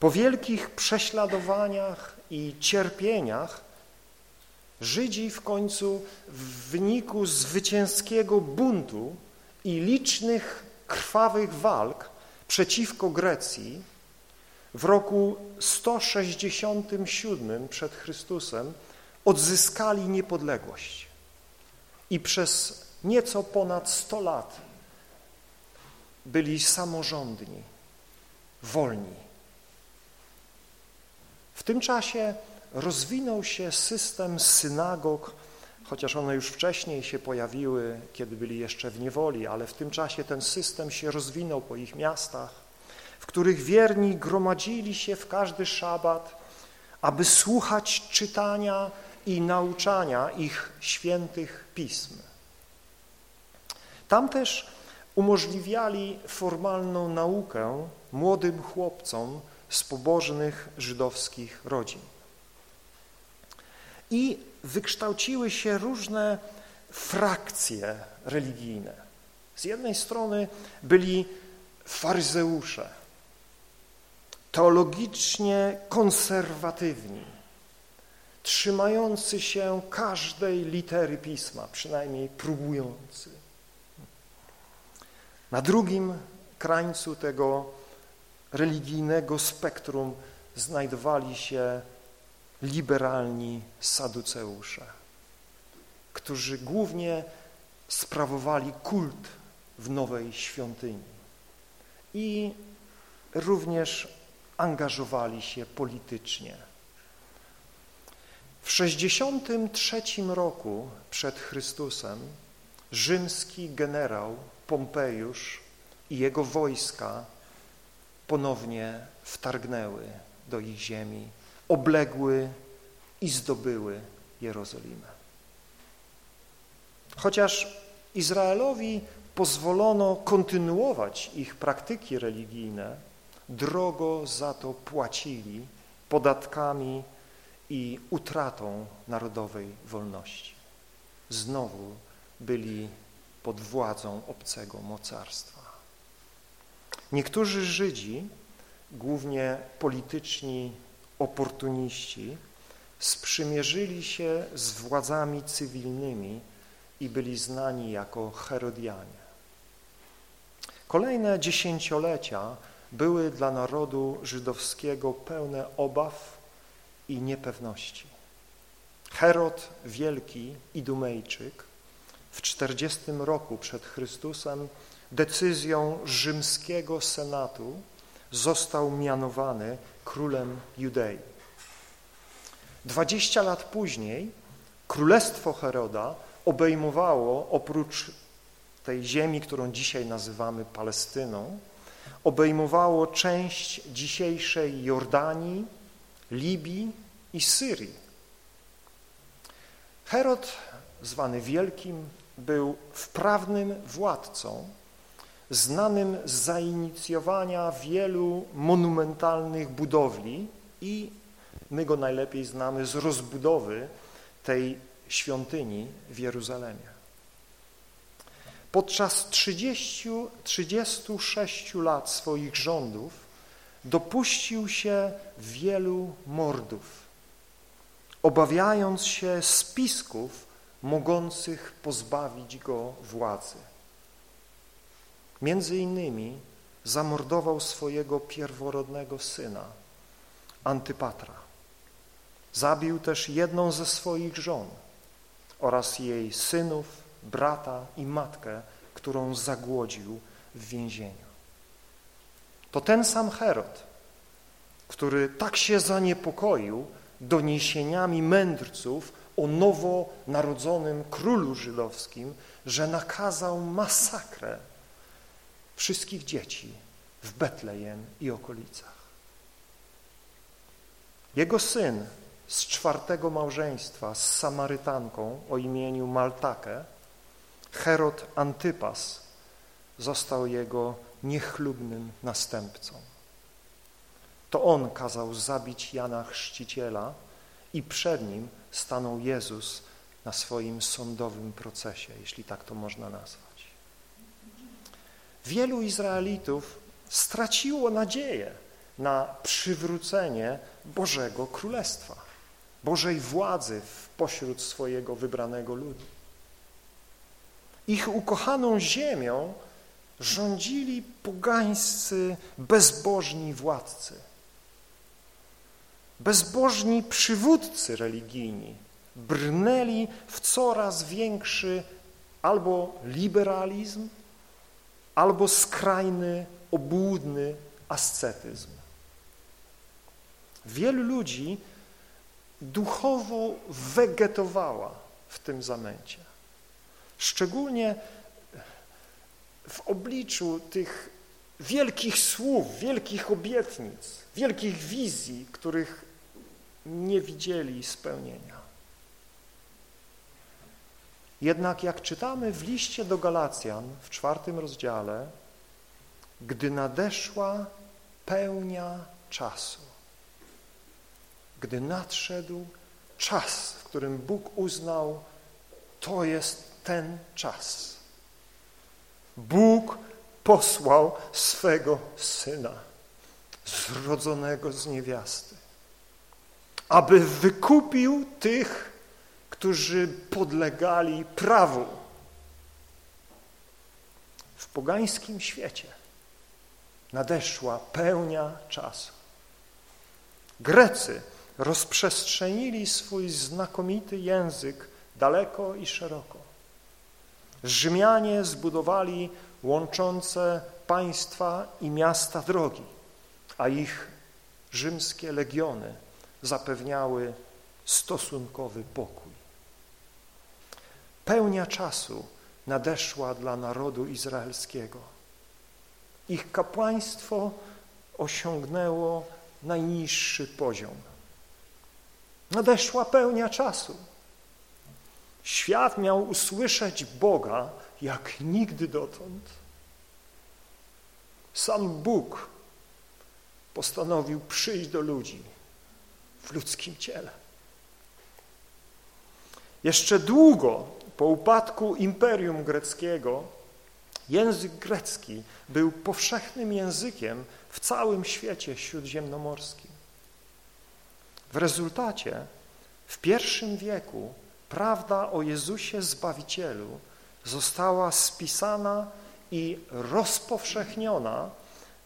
Po wielkich prześladowaniach i cierpieniach Żydzi w końcu w wyniku zwycięskiego buntu i licznych krwawych walk przeciwko Grecji w roku 167 przed Chrystusem odzyskali niepodległość i przez nieco ponad 100 lat byli samorządni, wolni. W tym czasie rozwinął się system synagog, chociaż one już wcześniej się pojawiły, kiedy byli jeszcze w niewoli, ale w tym czasie ten system się rozwinął po ich miastach, których wierni gromadzili się w każdy szabat, aby słuchać czytania i nauczania ich świętych pism. Tam też umożliwiali formalną naukę młodym chłopcom z pobożnych żydowskich rodzin. I wykształciły się różne frakcje religijne. Z jednej strony byli faryzeusze, teologicznie konserwatywni, trzymający się każdej litery Pisma, przynajmniej próbujący. Na drugim krańcu tego religijnego spektrum znajdowali się liberalni saduceusze, którzy głównie sprawowali kult w nowej świątyni i również angażowali się politycznie. W 63 roku przed Chrystusem rzymski generał Pompejusz i jego wojska ponownie wtargnęły do ich ziemi, obległy i zdobyły Jerozolimę. Chociaż Izraelowi pozwolono kontynuować ich praktyki religijne, drogo za to płacili podatkami i utratą narodowej wolności. Znowu byli pod władzą obcego mocarstwa. Niektórzy Żydzi, głównie polityczni oportuniści, sprzymierzyli się z władzami cywilnymi i byli znani jako Herodianie. Kolejne dziesięciolecia były dla narodu żydowskiego pełne obaw i niepewności. Herod Wielki Idumejczyk w 40 roku przed Chrystusem decyzją rzymskiego senatu został mianowany królem Judei. Dwadzieścia lat później królestwo Heroda obejmowało oprócz tej ziemi, którą dzisiaj nazywamy Palestyną, obejmowało część dzisiejszej Jordanii, Libii i Syrii. Herod, zwany Wielkim, był wprawnym władcą, znanym z zainicjowania wielu monumentalnych budowli i my go najlepiej znamy z rozbudowy tej świątyni w Jeruzalemie. Podczas 30, 36 lat swoich rządów dopuścił się wielu mordów, obawiając się spisków mogących pozbawić go władzy. Między innymi zamordował swojego pierworodnego syna, Antypatra. Zabił też jedną ze swoich żon oraz jej synów, brata i matkę, którą zagłodził w więzieniu. To ten sam Herod, który tak się zaniepokoił doniesieniami mędrców o nowonarodzonym królu żydowskim, że nakazał masakrę wszystkich dzieci w Betlejem i okolicach. Jego syn z czwartego małżeństwa z Samarytanką o imieniu Maltakę, Herod Antypas, został jego niechlubnym następcą. To on kazał zabić Jana Chrzciciela i przed nim stanął Jezus na swoim sądowym procesie, jeśli tak to można nazwać. Wielu Izraelitów straciło nadzieję na przywrócenie Bożego Królestwa, Bożej władzy pośród swojego wybranego ludu. Ich ukochaną ziemią rządzili pogańscy, bezbożni władcy, bezbożni przywódcy religijni, brnęli w coraz większy albo liberalizm, albo skrajny, obłudny ascetyzm. Wielu ludzi duchowo wegetowała w tym zamęcie. Szczególnie w obliczu tych wielkich słów, wielkich obietnic, wielkich wizji, których nie widzieli spełnienia. Jednak jak czytamy w liście do Galacjan w czwartym rozdziale, gdy nadeszła pełnia czasu, gdy nadszedł czas, w którym Bóg uznał, to jest ten czas. Bóg posłał swego Syna, zrodzonego z niewiasty, aby wykupił tych, którzy podlegali prawu w pogańskim świecie nadeszła pełnia czasu. Grecy rozprzestrzenili swój znakomity język daleko i szeroko. Rzymianie zbudowali łączące państwa i miasta drogi, a ich rzymskie legiony zapewniały stosunkowy pokój. Pełnia czasu nadeszła dla narodu izraelskiego. Ich kapłaństwo osiągnęło najniższy poziom. Nadeszła pełnia czasu. Świat miał usłyszeć Boga jak nigdy dotąd. Sam Bóg postanowił przyjść do ludzi w ludzkim ciele. Jeszcze długo po upadku Imperium Greckiego język grecki był powszechnym językiem w całym świecie śródziemnomorskim. W rezultacie w pierwszym wieku prawda o Jezusie Zbawicielu została spisana i rozpowszechniona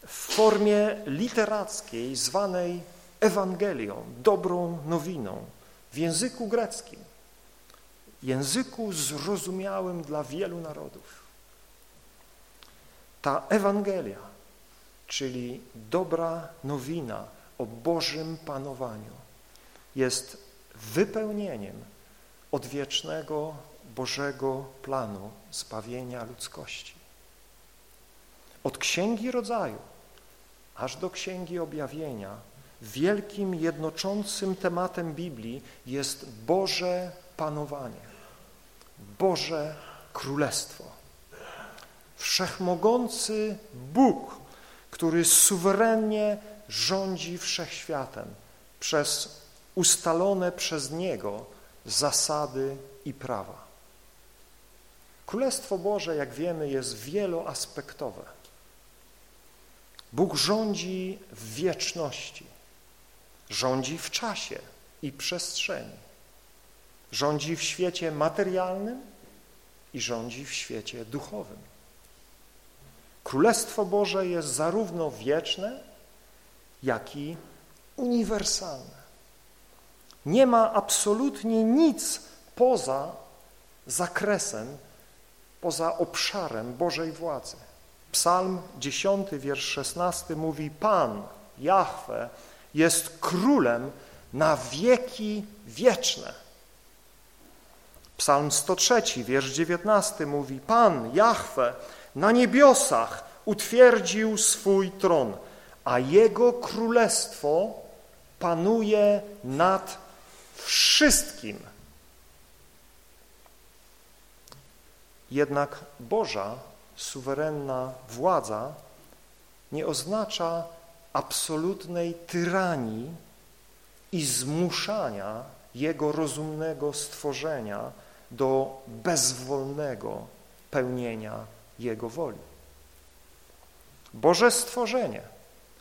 w formie literackiej zwanej Ewangelią, dobrą nowiną w języku greckim, języku zrozumiałym dla wielu narodów. Ta Ewangelia, czyli dobra nowina o Bożym panowaniu, jest wypełnieniem odwiecznego Bożego planu zbawienia ludzkości. Od Księgi Rodzaju aż do Księgi Objawienia wielkim, jednoczącym tematem Biblii jest Boże panowanie, Boże Królestwo. Wszechmogący Bóg, który suwerennie rządzi wszechświatem przez ustalone przez Niego zasady i prawa. Królestwo Boże, jak wiemy, jest wieloaspektowe. Bóg rządzi w wieczności, rządzi w czasie i przestrzeni, rządzi w świecie materialnym i rządzi w świecie duchowym. Królestwo Boże jest zarówno wieczne, jak i uniwersalne. Nie ma absolutnie nic poza zakresem, poza obszarem Bożej władzy. Psalm 10, wiersz 16 mówi Pan, Jahwe, jest królem na wieki wieczne. Psalm 103, wiersz 19 mówi Pan, Jahwe, na niebiosach utwierdził swój tron, a Jego królestwo panuje nad wszystkim. Jednak Boża suwerenna władza nie oznacza absolutnej tyranii i zmuszania Jego rozumnego stworzenia do bezwolnego pełnienia Jego woli. Boże stworzenie,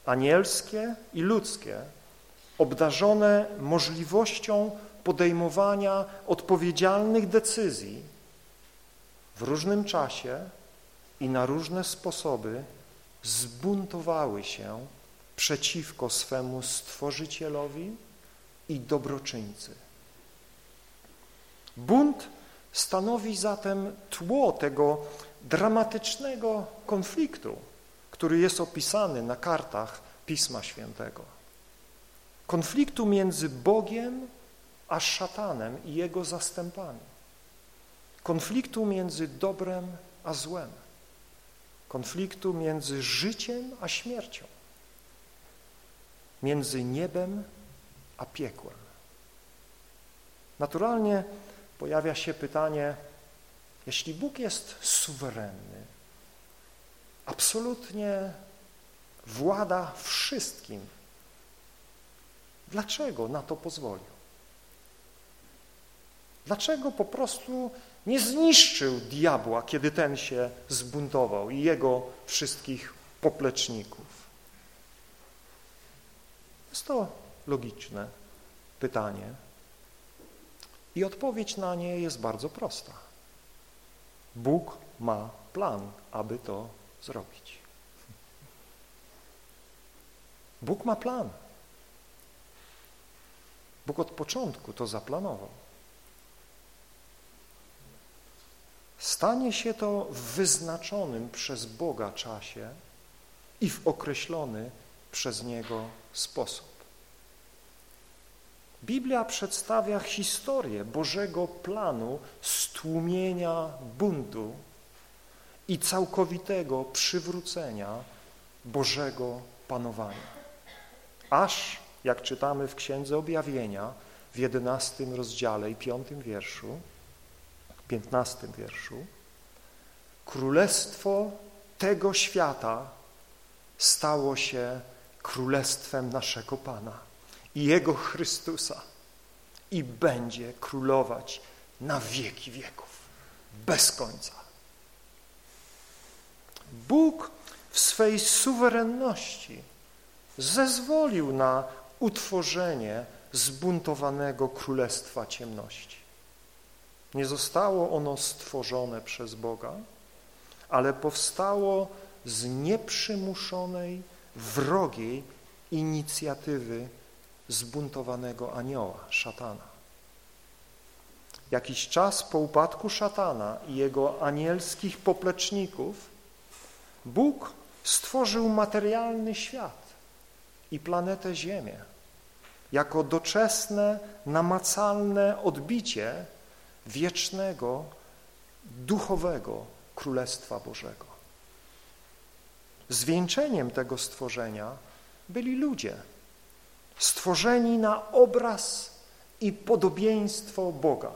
anielskie i ludzkie, obdarzone możliwością podejmowania odpowiedzialnych decyzji w różnym czasie i na różne sposoby zbuntowały się przeciwko swemu Stworzycielowi i dobroczyńcy. Bunt stanowi zatem tło tego dramatycznego konfliktu, który jest opisany na kartach Pisma Świętego. Konfliktu między Bogiem a szatanem i jego zastępami. Konfliktu między dobrem a złem. Konfliktu między życiem a śmiercią. Między niebem a piekłem. Naturalnie pojawia się pytanie, Jeśli Bóg jest suwerenny, absolutnie włada wszystkim, dlaczego na to pozwolił? Dlaczego po prostu nie zniszczył diabła, kiedy ten się zbuntował i jego wszystkich popleczników? Jest to logiczne pytanie i odpowiedź na nie jest bardzo prosta. Bóg ma plan, aby to zrobić. Bóg ma plan. Bóg od początku to zaplanował. Stanie się to w wyznaczonym przez Boga czasie i w określony przez Niego sposób. Biblia przedstawia historię Bożego planu stłumienia buntu i całkowitego przywrócenia Bożego panowania. Aż, jak czytamy w Księdze Objawienia w jedenastym rozdziale i piątym wierszu, piętnastym wierszu, królestwo tego świata stało się królestwem naszego Pana i Jego Chrystusa i będzie królować na wieki wieków, bez końca. Bóg w swej suwerenności zezwolił na utworzenie zbuntowanego królestwa ciemności. Nie zostało ono stworzone przez Boga, ale powstało z nieprzymuszonej, wrogiej inicjatywy zbuntowanego anioła, szatana. Jakiś czas po upadku szatana i jego anielskich popleczników Bóg stworzył materialny świat i planetę Ziemię jako doczesne, namacalne odbicie wiecznego, duchowego Królestwa Bożego. Zwieńczeniem tego stworzenia byli ludzie, stworzeni na obraz i podobieństwo Boga,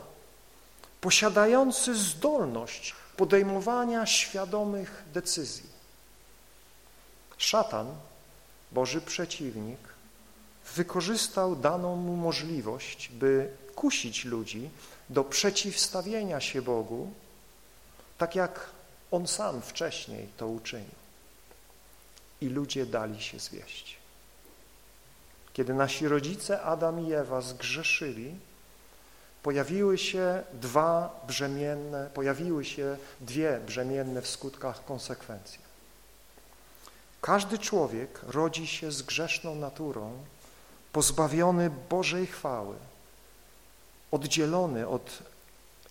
posiadający zdolność podejmowania świadomych decyzji. Szatan, Boży przeciwnik, wykorzystał daną mu możliwość, by kusić ludzi do przeciwstawienia się Bogu, tak jak on sam wcześniej to uczynił. I ludzie dali się zwieść. Kiedy nasi rodzice Adam i Ewa zgrzeszyli, pojawiły się dwa brzemienne, pojawiły się dwie brzemienne w skutkach konsekwencje. Każdy człowiek rodzi się z grzeszną naturą, pozbawiony Bożej chwały, oddzielony od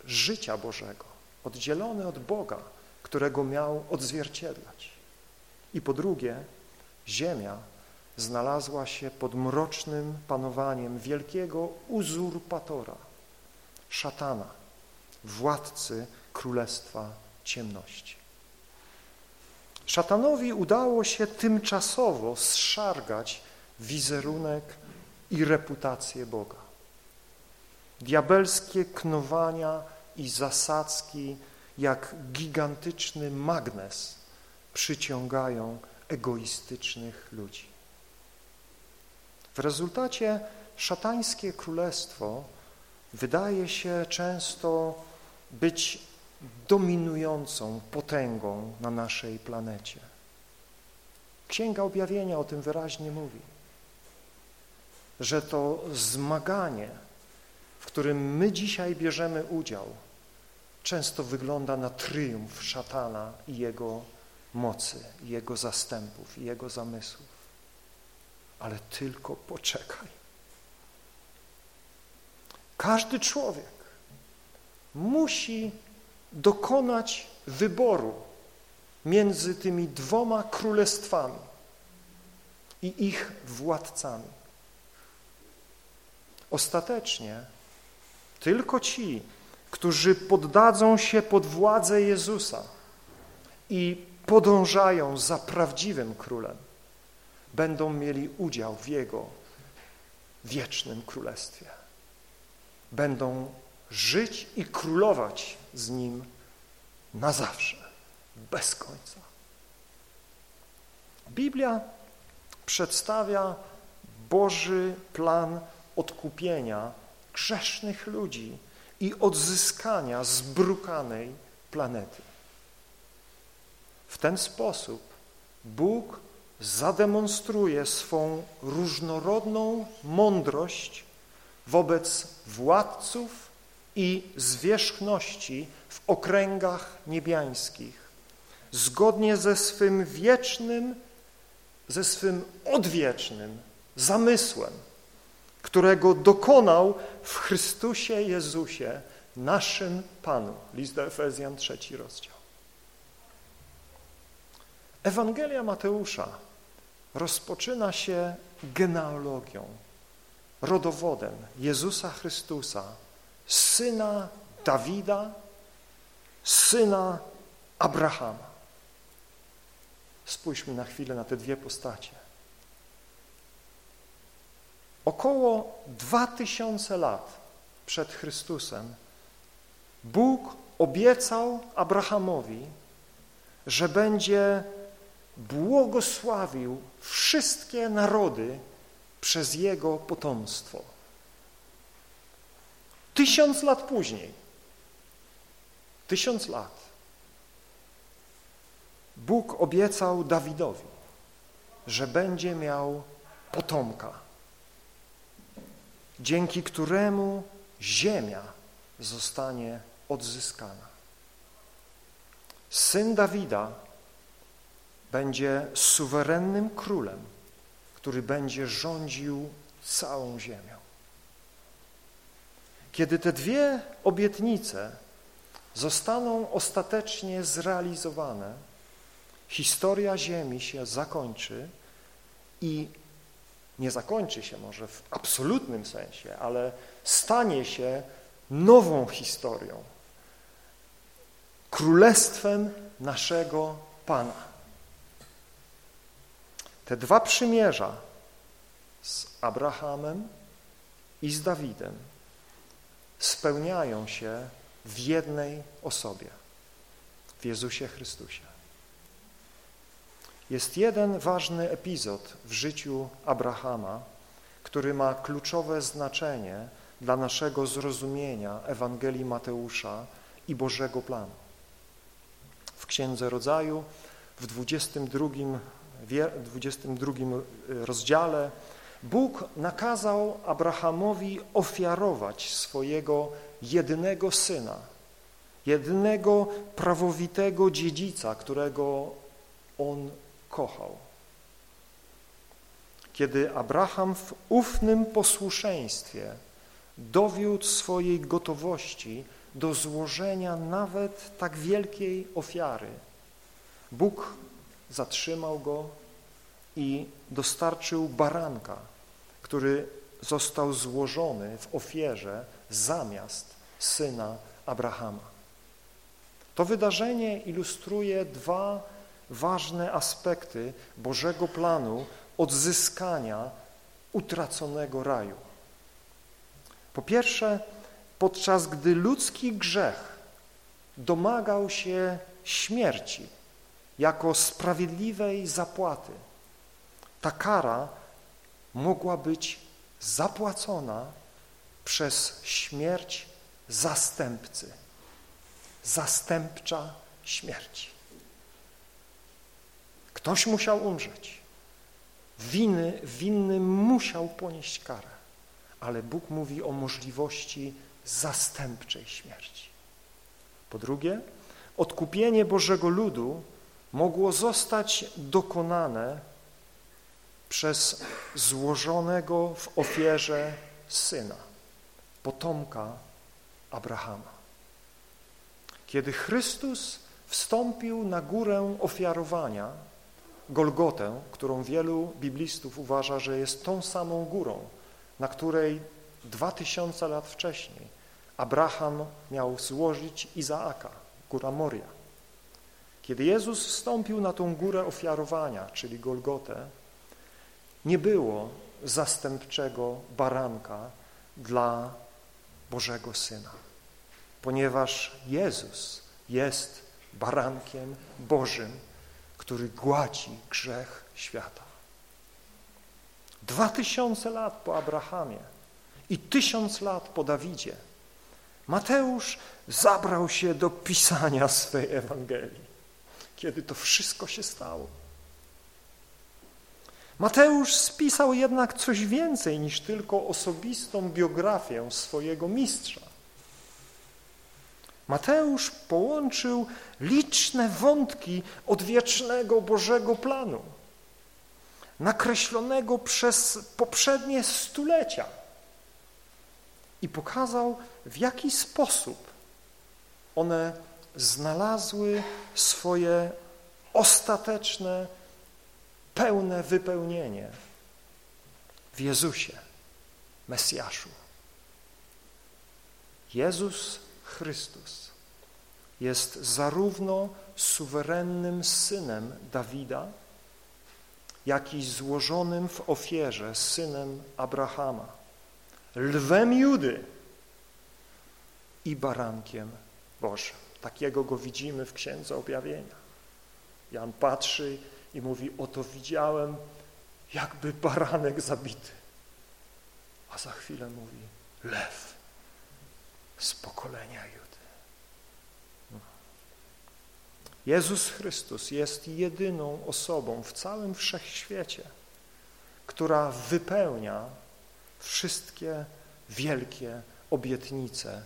życia Bożego, oddzielony od Boga, którego miał odzwierciedlać. I po drugie, ziemia znalazła się pod mrocznym panowaniem wielkiego uzurpatora, szatana, władcy królestwa ciemności. Szatanowi udało się tymczasowo zszargać wizerunek i reputację Boga. Diabelskie knowania i zasadzki jak gigantyczny magnes przyciągają egoistycznych ludzi. W rezultacie szatańskie królestwo wydaje się często być dominującą potęgą na naszej planecie. Księga Objawienia o tym wyraźnie mówi, że to zmaganie, w którym my dzisiaj bierzemy udział, często wygląda na triumf szatana i jego mocy, i jego zastępów, i jego zamysłów. Ale tylko poczekaj. Każdy człowiek musi dokonać wyboru między tymi dwoma królestwami i ich władcami. Ostatecznie tylko ci, którzy poddadzą się pod władzę Jezusa i podążają za prawdziwym królem, będą mieli udział w Jego wiecznym królestwie. Będą żyć i królować z Nim na zawsze, bez końca. Biblia przedstawia Boży plan odkupienia grzesznych ludzi i odzyskania zbrukanej planety. W ten sposób Bóg zademonstruje swą różnorodną mądrość wobec władców i zwierzchności w okręgach niebiańskich, zgodnie ze swym wiecznym, ze swym odwiecznym zamysłem, którego dokonał w Chrystusie Jezusie, naszym Panu. List do Efezjan, trzeci rozdział. Ewangelia Mateusza rozpoczyna się genealogią, rodowodem Jezusa Chrystusa, syna Dawida, syna Abrahama. Spójrzmy na chwilę na te dwie postacie. Około dwa tysiące lat przed Chrystusem Bóg obiecał Abrahamowi, że będzie błogosławił wszystkie narody przez jego potomstwo. Tysiąc lat później, tysiąc lat, Bóg obiecał Dawidowi, że będzie miał potomka, dzięki któremu ziemia zostanie odzyskana. Syn Dawida będzie suwerennym królem, który będzie rządził całą ziemią. Kiedy te dwie obietnice zostaną ostatecznie zrealizowane, historia Ziemi się zakończy i nie zakończy się może w absolutnym sensie, ale stanie się nową historią, królestwem naszego Pana. Te dwa przymierza z Abrahamem i z Dawidem spełniają się w jednej osobie, w Jezusie Chrystusie. Jest jeden ważny epizod w życiu Abrahama, który ma kluczowe znaczenie dla naszego zrozumienia Ewangelii Mateusza i Bożego planu. W Księdze Rodzaju w 22 w 22 rozdziale Bóg nakazał Abrahamowi ofiarować swojego jedynego syna, jedynego prawowitego dziedzica, którego on kochał. Kiedy Abraham w ufnym posłuszeństwie dowiódł swojej gotowości do złożenia nawet tak wielkiej ofiary, Bóg zatrzymał go i dostarczył baranka, który został złożony w ofierze zamiast syna Abrahama. To wydarzenie ilustruje dwa ważne aspekty Bożego planu odzyskania utraconego raju. Po pierwsze, podczas gdy ludzki grzech domagał się śmierci, jako sprawiedliwej zapłaty. Ta kara mogła być zapłacona przez śmierć zastępcy. Zastępcza śmierci. Ktoś musiał umrzeć. Winy, winny musiał ponieść karę. Ale Bóg mówi o możliwości zastępczej śmierci. Po drugie, odkupienie Bożego ludu mogło zostać dokonane przez złożonego w ofierze syna, potomka Abrahama. Kiedy Chrystus wstąpił na górę ofiarowania, Golgotę, którą wielu biblistów uważa, że jest tą samą górą, na której dwa tysiące lat wcześniej Abraham miał złożyć Izaaka, góra Moria. Kiedy Jezus wstąpił na tą górę ofiarowania, czyli Golgotę, nie było zastępczego baranka dla Bożego Syna, ponieważ Jezus jest barankiem Bożym, który gładzi grzech świata. Dwa tysiące lat po Abrahamie i tysiąc lat po Dawidzie Mateusz zabrał się do pisania swej Ewangelii, kiedy to wszystko się stało. Mateusz spisał jednak coś więcej niż tylko osobistą biografię swojego mistrza. Mateusz połączył liczne wątki odwiecznego Bożego planu, nakreślonego przez poprzednie stulecia i pokazał, w jaki sposób one znalazły swoje ostateczne, pełne wypełnienie w Jezusie, Mesjaszu. Jezus Chrystus jest zarówno suwerennym synem Dawida, jak i złożonym w ofierze synem Abrahama, lwem Judy i barankiem Bożym. Takiego go widzimy w Księdze Objawienia. Jan patrzy i mówi, oto widziałem jakby baranek zabity. A za chwilę mówi, lew z pokolenia Judy. Jezus Chrystus jest jedyną osobą w całym wszechświecie, która wypełnia wszystkie wielkie obietnice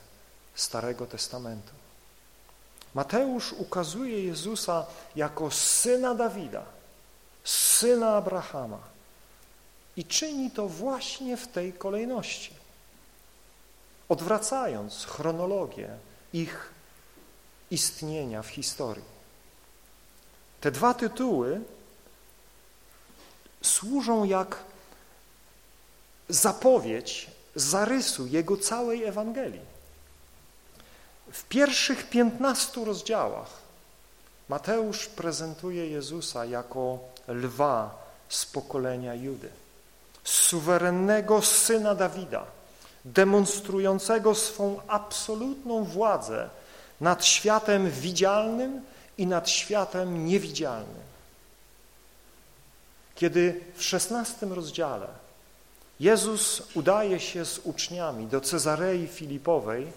Starego Testamentu. Mateusz ukazuje Jezusa jako syna Dawida, syna Abrahama i czyni to właśnie w tej kolejności, odwracając chronologię ich istnienia w historii. Te dwa tytuły służą jak zapowiedź zarysu jego całej Ewangelii. W pierwszych piętnastu rozdziałach Mateusz prezentuje Jezusa jako lwa z pokolenia Judy, suwerennego syna Dawida, demonstrującego swą absolutną władzę nad światem widzialnym i nad światem niewidzialnym. Kiedy w szesnastym rozdziale Jezus udaje się z uczniami do Cezarei Filipowej,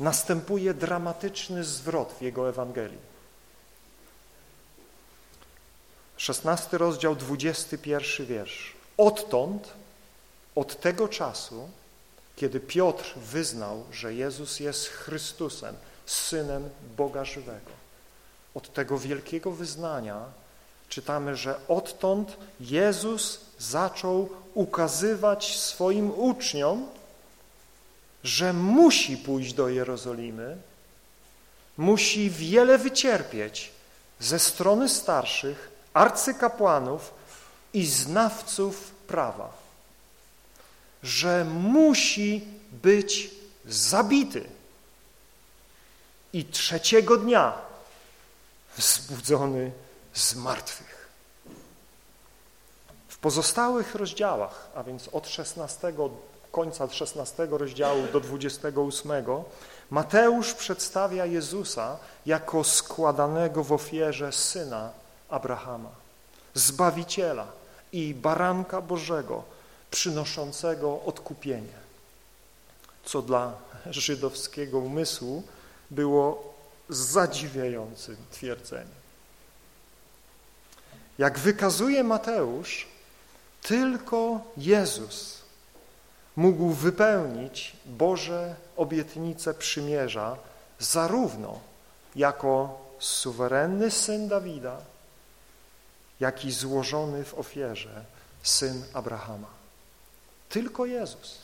następuje dramatyczny zwrot w jego Ewangelii. 16 rozdział, 21 wiersz. Odtąd, od tego czasu, kiedy Piotr wyznał, że Jezus jest Chrystusem, Synem Boga żywego, od tego wielkiego wyznania czytamy, że odtąd Jezus zaczął ukazywać swoim uczniom, że musi pójść do Jerozolimy, musi wiele wycierpieć ze strony starszych, arcykapłanów i znawców prawa, że musi być zabity i trzeciego dnia wzbudzony z martwych. W pozostałych rozdziałach, a więc od 16 końca 16 rozdziału do 28 Mateusz przedstawia Jezusa jako składanego w ofierze Syna Abrahama, Zbawiciela i Baranka Bożego przynoszącego odkupienie, co dla żydowskiego umysłu było zadziwiającym twierdzeniem. Jak wykazuje Mateusz, tylko Jezus mógł wypełnić Boże obietnice przymierza zarówno jako suwerenny Syn Dawida, jak i złożony w ofierze Syn Abrahama. Tylko Jezus.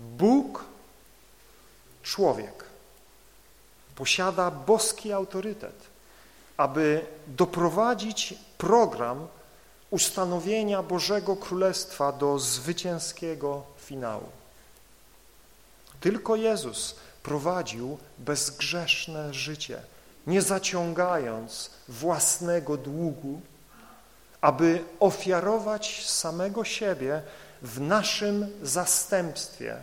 Bóg, człowiek, posiada boski autorytet, aby doprowadzić program ustanowienia Bożego Królestwa do zwycięskiego finału. Tylko Jezus prowadził bezgrzeszne życie, nie zaciągając własnego długu, aby ofiarować samego siebie w naszym zastępstwie,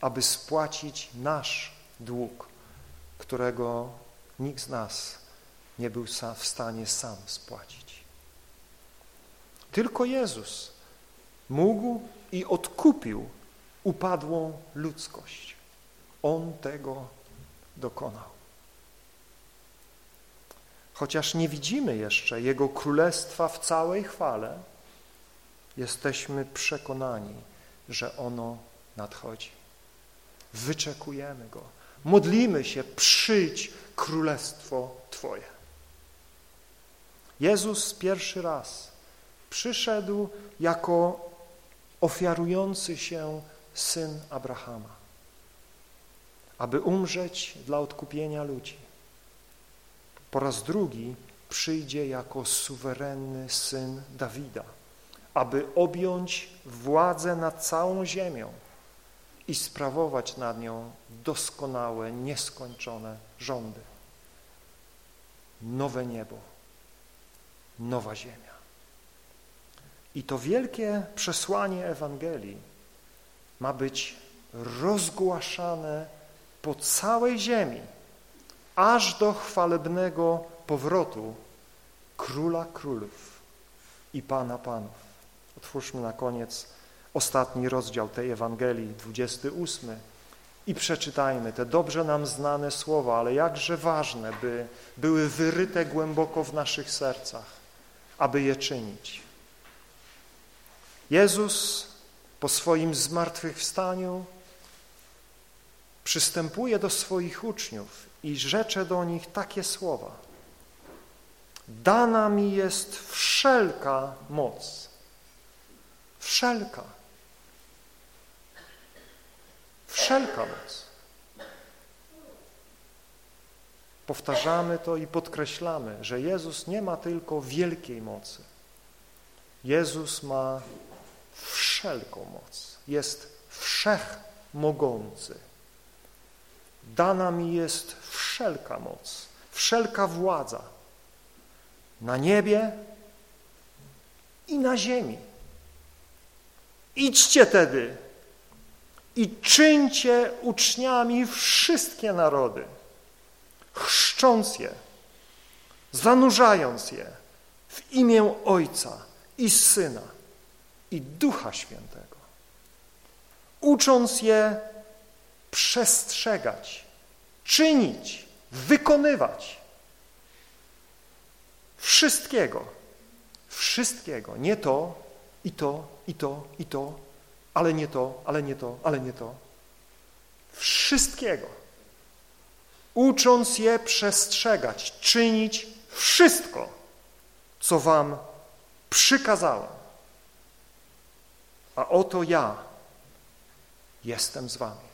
aby spłacić nasz dług, którego nikt z nas nie był w stanie sam spłacić. Tylko Jezus mógł i odkupił upadłą ludzkość. On tego dokonał. Chociaż nie widzimy jeszcze Jego Królestwa w całej chwale, jesteśmy przekonani, że ono nadchodzi. Wyczekujemy Go. Modlimy się, przyjdź Królestwo Twoje. Jezus pierwszy raz przyszedł jako ofiarujący się syn Abrahama, aby umrzeć dla odkupienia ludzi. Po raz drugi przyjdzie jako suwerenny syn Dawida, aby objąć władzę nad całą ziemią i sprawować nad nią doskonałe, nieskończone rządy. Nowe niebo, nowa ziemia. I to wielkie przesłanie Ewangelii ma być rozgłaszane po całej ziemi, aż do chwalebnego powrotu Króla Królów i Pana Panów. Otwórzmy na koniec ostatni rozdział tej Ewangelii, 28 i przeczytajmy te dobrze nam znane słowa, ale jakże ważne, by były wyryte głęboko w naszych sercach, aby je czynić. Jezus po swoim zmartwychwstaniu przystępuje do swoich uczniów i rzecze do nich takie słowa. Dana mi jest wszelka moc. Wszelka. Wszelka moc. Powtarzamy to i podkreślamy, że Jezus nie ma tylko wielkiej mocy. Jezus ma wszelką moc. Jest wszechmogący. Dana mi jest wszelka moc, wszelka władza na niebie i na ziemi. Idźcie tedy i czyńcie uczniami wszystkie narody, chrzcząc je, zanurzając je w imię Ojca i Syna i Ducha Świętego, ucząc je przestrzegać, czynić, wykonywać wszystkiego, wszystkiego, nie to i to i to i to, ale nie to, ale nie to, ale nie to. Wszystkiego. Ucząc je przestrzegać, czynić wszystko, co wam przykazałem. A oto ja jestem z wami.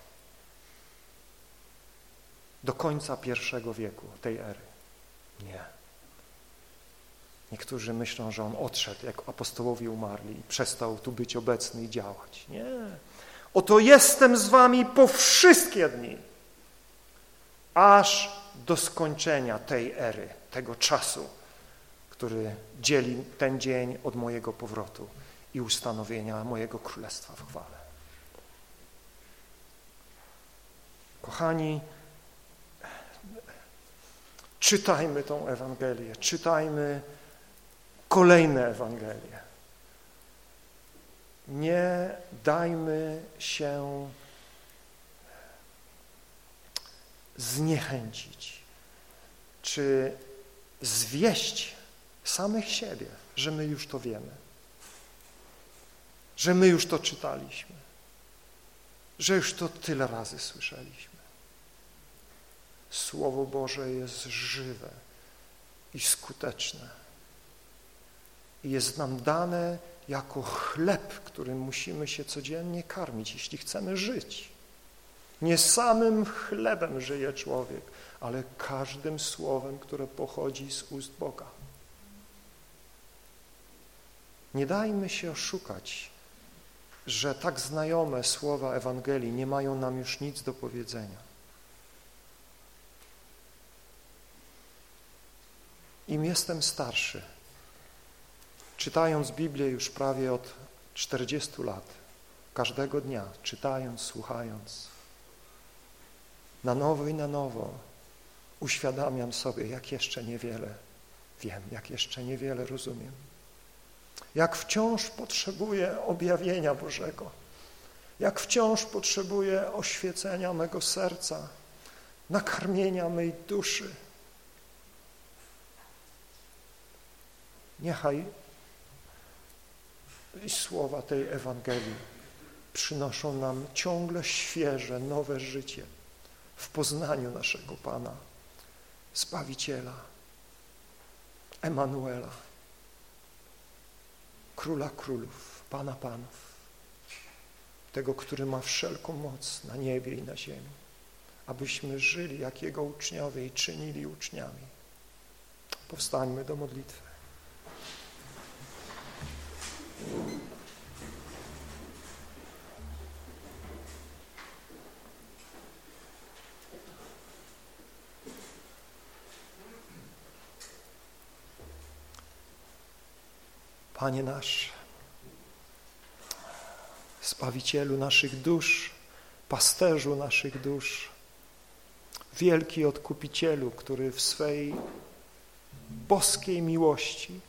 Do końca pierwszego wieku tej ery. Nie. Niektórzy myślą, że on odszedł, jak apostołowie umarli i przestał tu być obecny i działać. Nie. Oto jestem z wami po wszystkie dni, aż do skończenia tej ery, tego czasu, który dzieli ten dzień od mojego powrotu i ustanowienia mojego królestwa w chwale. Kochani, czytajmy tą Ewangelię, czytajmy kolejne Ewangelie. Nie dajmy się zniechęcić, czy zwieść samych siebie, że my już to wiemy, że my już to czytaliśmy, że już to tyle razy słyszeliśmy. Słowo Boże jest żywe i skuteczne i jest nam dane jako chleb, którym musimy się codziennie karmić, jeśli chcemy żyć. Nie samym chlebem żyje człowiek, ale każdym słowem, które pochodzi z ust Boga. Nie dajmy się oszukać, że tak znajome słowa Ewangelii nie mają nam już nic do powiedzenia. Im jestem starszy, czytając Biblię już prawie od 40 lat, każdego dnia, czytając, słuchając, na nowo i na nowo, uświadamiam sobie, jak jeszcze niewiele wiem, jak jeszcze niewiele rozumiem. Jak wciąż potrzebuję objawienia Bożego, jak wciąż potrzebuję oświecenia mego serca, nakarmienia mej duszy. Niechaj słowa tej Ewangelii przynoszą nam ciągle świeże, nowe życie w poznaniu naszego Pana, Zbawiciela, Emanuela, Króla Królów, Pana Panów, tego, który ma wszelką moc na niebie i na ziemi, abyśmy żyli jak Jego uczniowie i czynili uczniami. Powstańmy do modlitwy. Panie nasz, Zbawicielu naszych dusz, pasterzu naszych dusz, wielki Odkupicielu, który w swej boskiej miłości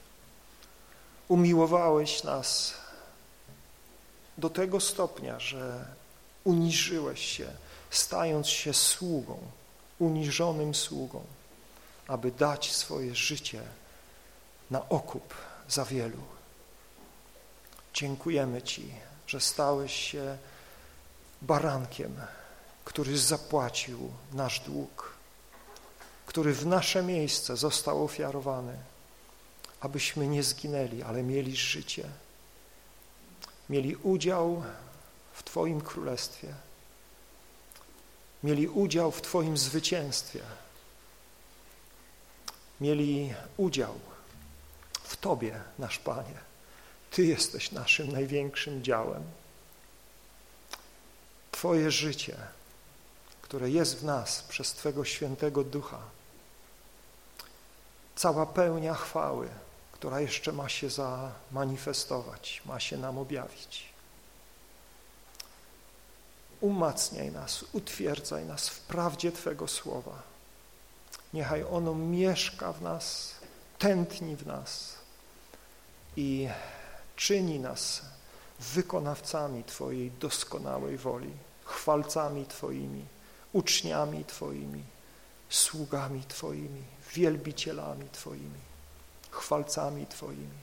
umiłowałeś nas do tego stopnia, że uniżyłeś się, stając się sługą, uniżonym sługą, aby dać swoje życie na okup za wielu. Dziękujemy Ci, że stałeś się barankiem, który zapłacił nasz dług, który w nasze miejsce został ofiarowany, abyśmy nie zginęli, ale mieli życie, mieli udział w Twoim Królestwie, mieli udział w Twoim zwycięstwie, mieli udział w Tobie, nasz Panie. Ty jesteś naszym największym działem. Twoje życie, które jest w nas przez Twego świętego Ducha, cała pełnia chwały, która jeszcze ma się zamanifestować, ma się nam objawić. Umacniaj nas, utwierdzaj nas w prawdzie Twego Słowa. Niechaj ono mieszka w nas, tętni w nas i czyni nas wykonawcami Twojej doskonałej woli, chwalcami Twoimi, uczniami Twoimi, sługami Twoimi, wielbicielami Twoimi, chwalcami Twoimi.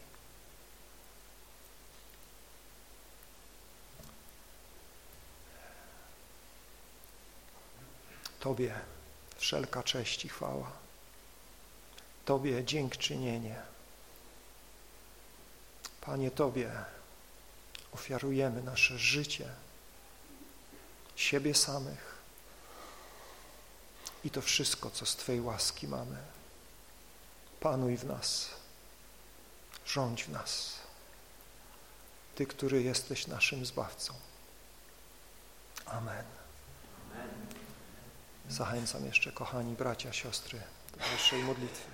Tobie wszelka cześć i chwała. Tobie dziękczynienie. Panie, Tobie ofiarujemy nasze życie, siebie samych i to wszystko, co z Twojej łaski mamy. Panuj w nas, rządź w nas. Ty, który jesteś naszym Zbawcą. Amen. Zachęcam jeszcze, kochani bracia, siostry, do dalszej modlitwy.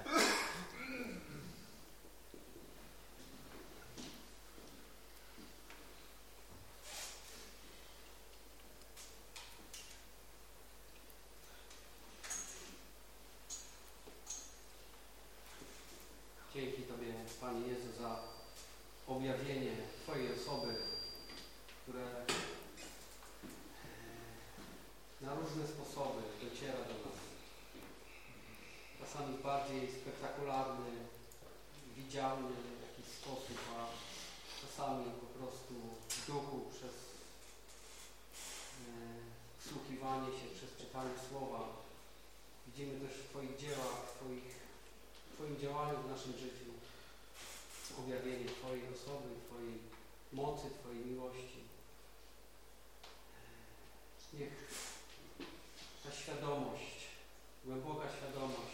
czasami bardziej spektakularny, widzialny w jakiś sposób, a czasami po prostu w duchu przez e, wsłuchiwanie się, przez czytanie słowa. Widzimy też w Twoich dziełach, w, twoich, w Twoim działaniu w naszym życiu objawienie Twojej osoby, Twojej mocy, Twojej miłości. E, niech ta świadomość, głęboka świadomość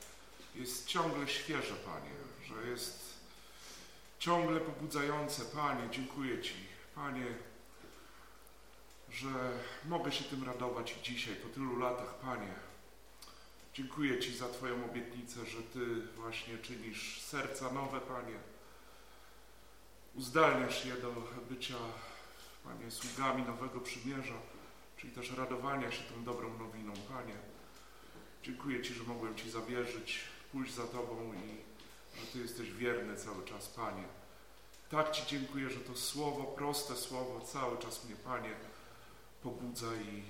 jest ciągle świeże, Panie, że jest ciągle pobudzające. Panie, dziękuję Ci, Panie, że mogę się tym radować i dzisiaj, po tylu latach, Panie. Dziękuję Ci za Twoją obietnicę, że Ty właśnie czynisz serca nowe, Panie. Uzdalniasz je do bycia, Panie, sługami nowego przymierza, czyli też radowania się tą dobrą nowiną, Panie. Dziękuję Ci, że mogłem Ci zawierzyć, pójść za Tobą i że Ty jesteś wierny cały czas, Panie. Tak Ci dziękuję, że to słowo, proste słowo, cały czas mnie, Panie, pobudza i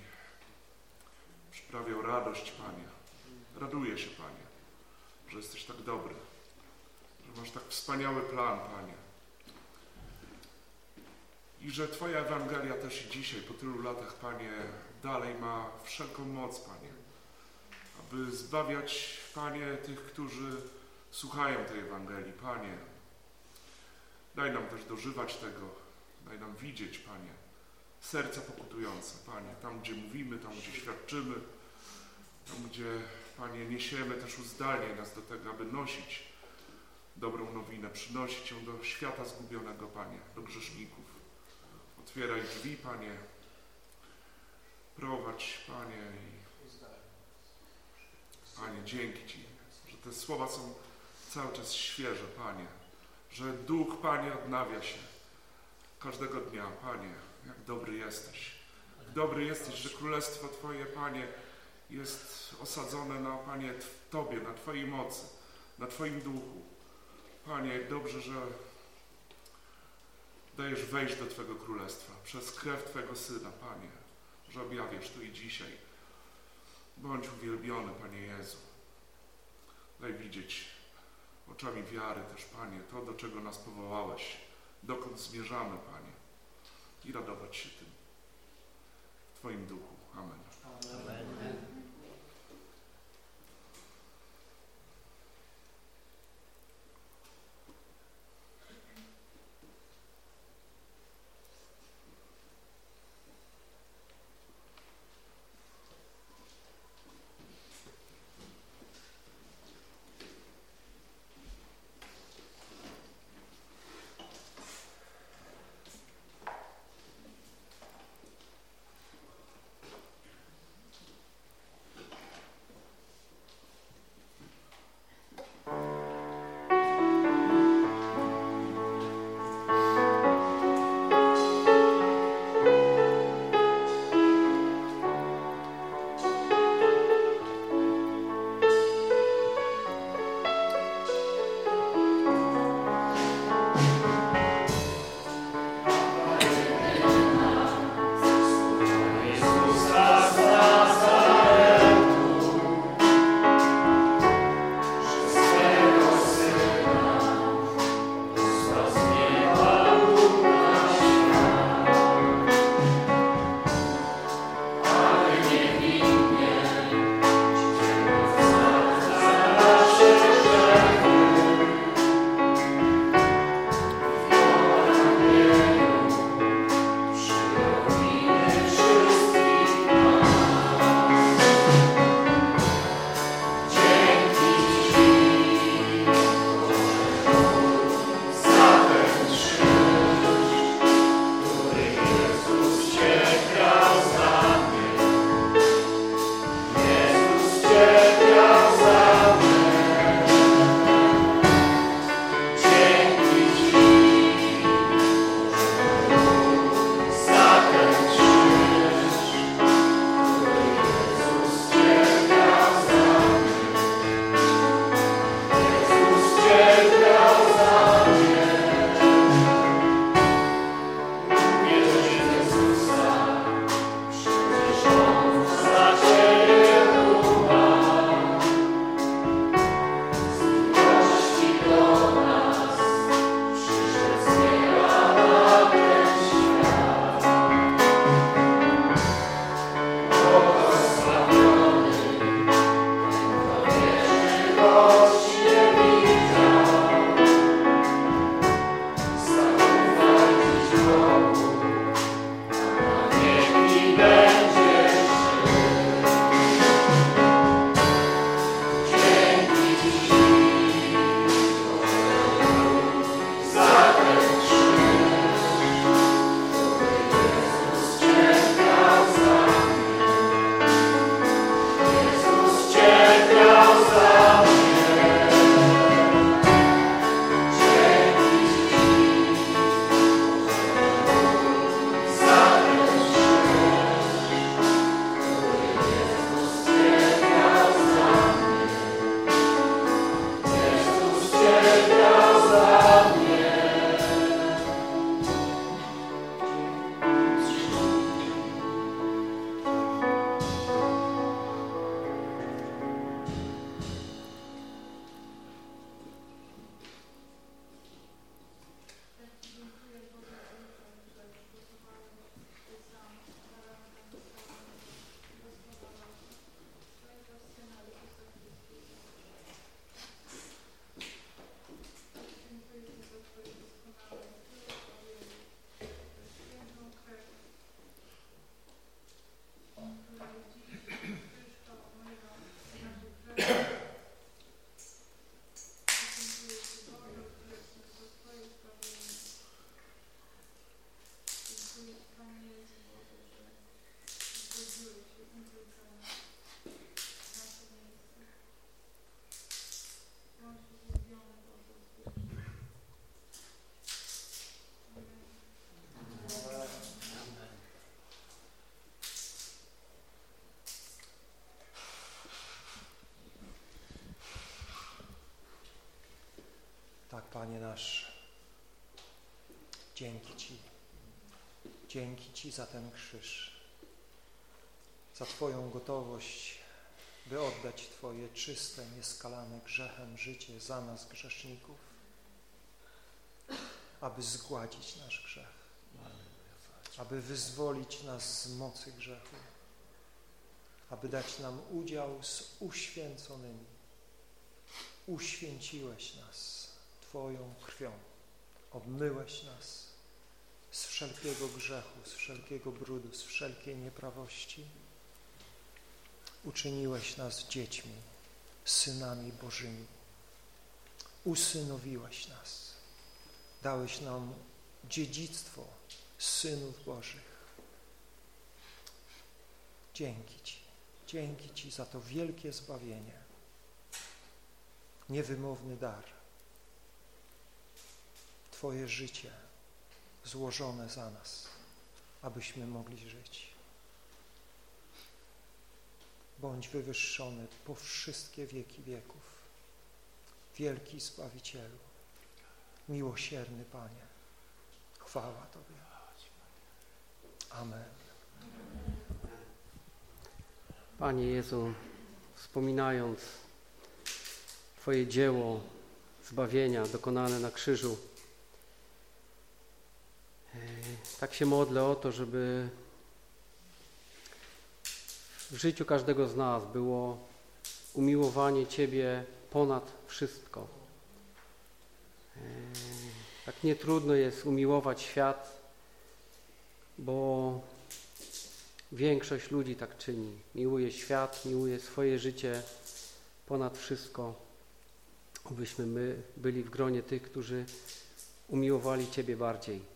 sprawia radość, Panie. Raduję się, Panie, że jesteś tak dobry, że masz tak wspaniały plan, Panie. I że Twoja Ewangelia też i dzisiaj, po tylu latach, Panie, dalej ma wszelką moc, Panie, aby zbawiać, Panie, tych, którzy słuchają tej Ewangelii, Panie. Daj nam też dożywać tego, daj nam widzieć, Panie, serca pokutujące, Panie, tam, gdzie mówimy, tam, gdzie świadczymy, tam, gdzie, Panie, niesiemy też uzdalnie nas do tego, aby nosić dobrą nowinę, przynosić ją do świata zgubionego, Panie, do grzeszników. Otwieraj drzwi, Panie, prowadź, Panie Panie, dzięki Ci, że te słowa są cały czas świeże, Panie, że Duch, Panie, odnawia się każdego dnia, Panie, jak dobry jesteś. Dobry jesteś, że Królestwo Twoje, Panie, jest osadzone na, Panie, w Tobie, na Twojej mocy, na Twoim Duchu. Panie, jak dobrze, że dajesz wejść do Twojego Królestwa przez krew Twojego Syna, Panie, że objawiasz tu i dzisiaj. Bądź uwielbiony, Panie Jezu. Daj widzieć oczami wiary też, Panie, to, do czego nas powołałeś, dokąd zmierzamy, Panie, i radować się tym w Twoim duchu. Amen. Amen. Panie nasz, dzięki Ci. Dzięki Ci za ten krzyż, za Twoją gotowość, by oddać Twoje czyste, nieskalane grzechem życie za nas, grzeszników, aby zgładzić nasz grzech, aby wyzwolić nas z mocy grzechu, aby dać nam udział z uświęconymi. Uświęciłeś nas Twoją krwią. Obmyłeś nas z wszelkiego grzechu, z wszelkiego brudu, z wszelkiej nieprawości. Uczyniłeś nas dziećmi, synami Bożymi. Usynowiłeś nas. Dałeś nam dziedzictwo synów Bożych. Dzięki Ci. Dzięki Ci za to wielkie zbawienie. Niewymowny dar. Twoje życie złożone za nas, abyśmy mogli żyć. Bądź wywyższony po wszystkie wieki wieków. Wielki Zbawicielu, miłosierny Panie, chwała Tobie. Amen. Panie Jezu, wspominając Twoje dzieło zbawienia dokonane na krzyżu, tak się modlę o to, żeby w życiu każdego z nas było umiłowanie Ciebie ponad wszystko. Tak nietrudno jest umiłować świat, bo większość ludzi tak czyni. Miłuje świat, miłuje swoje życie ponad wszystko. Obyśmy my byli w gronie tych, którzy umiłowali Ciebie bardziej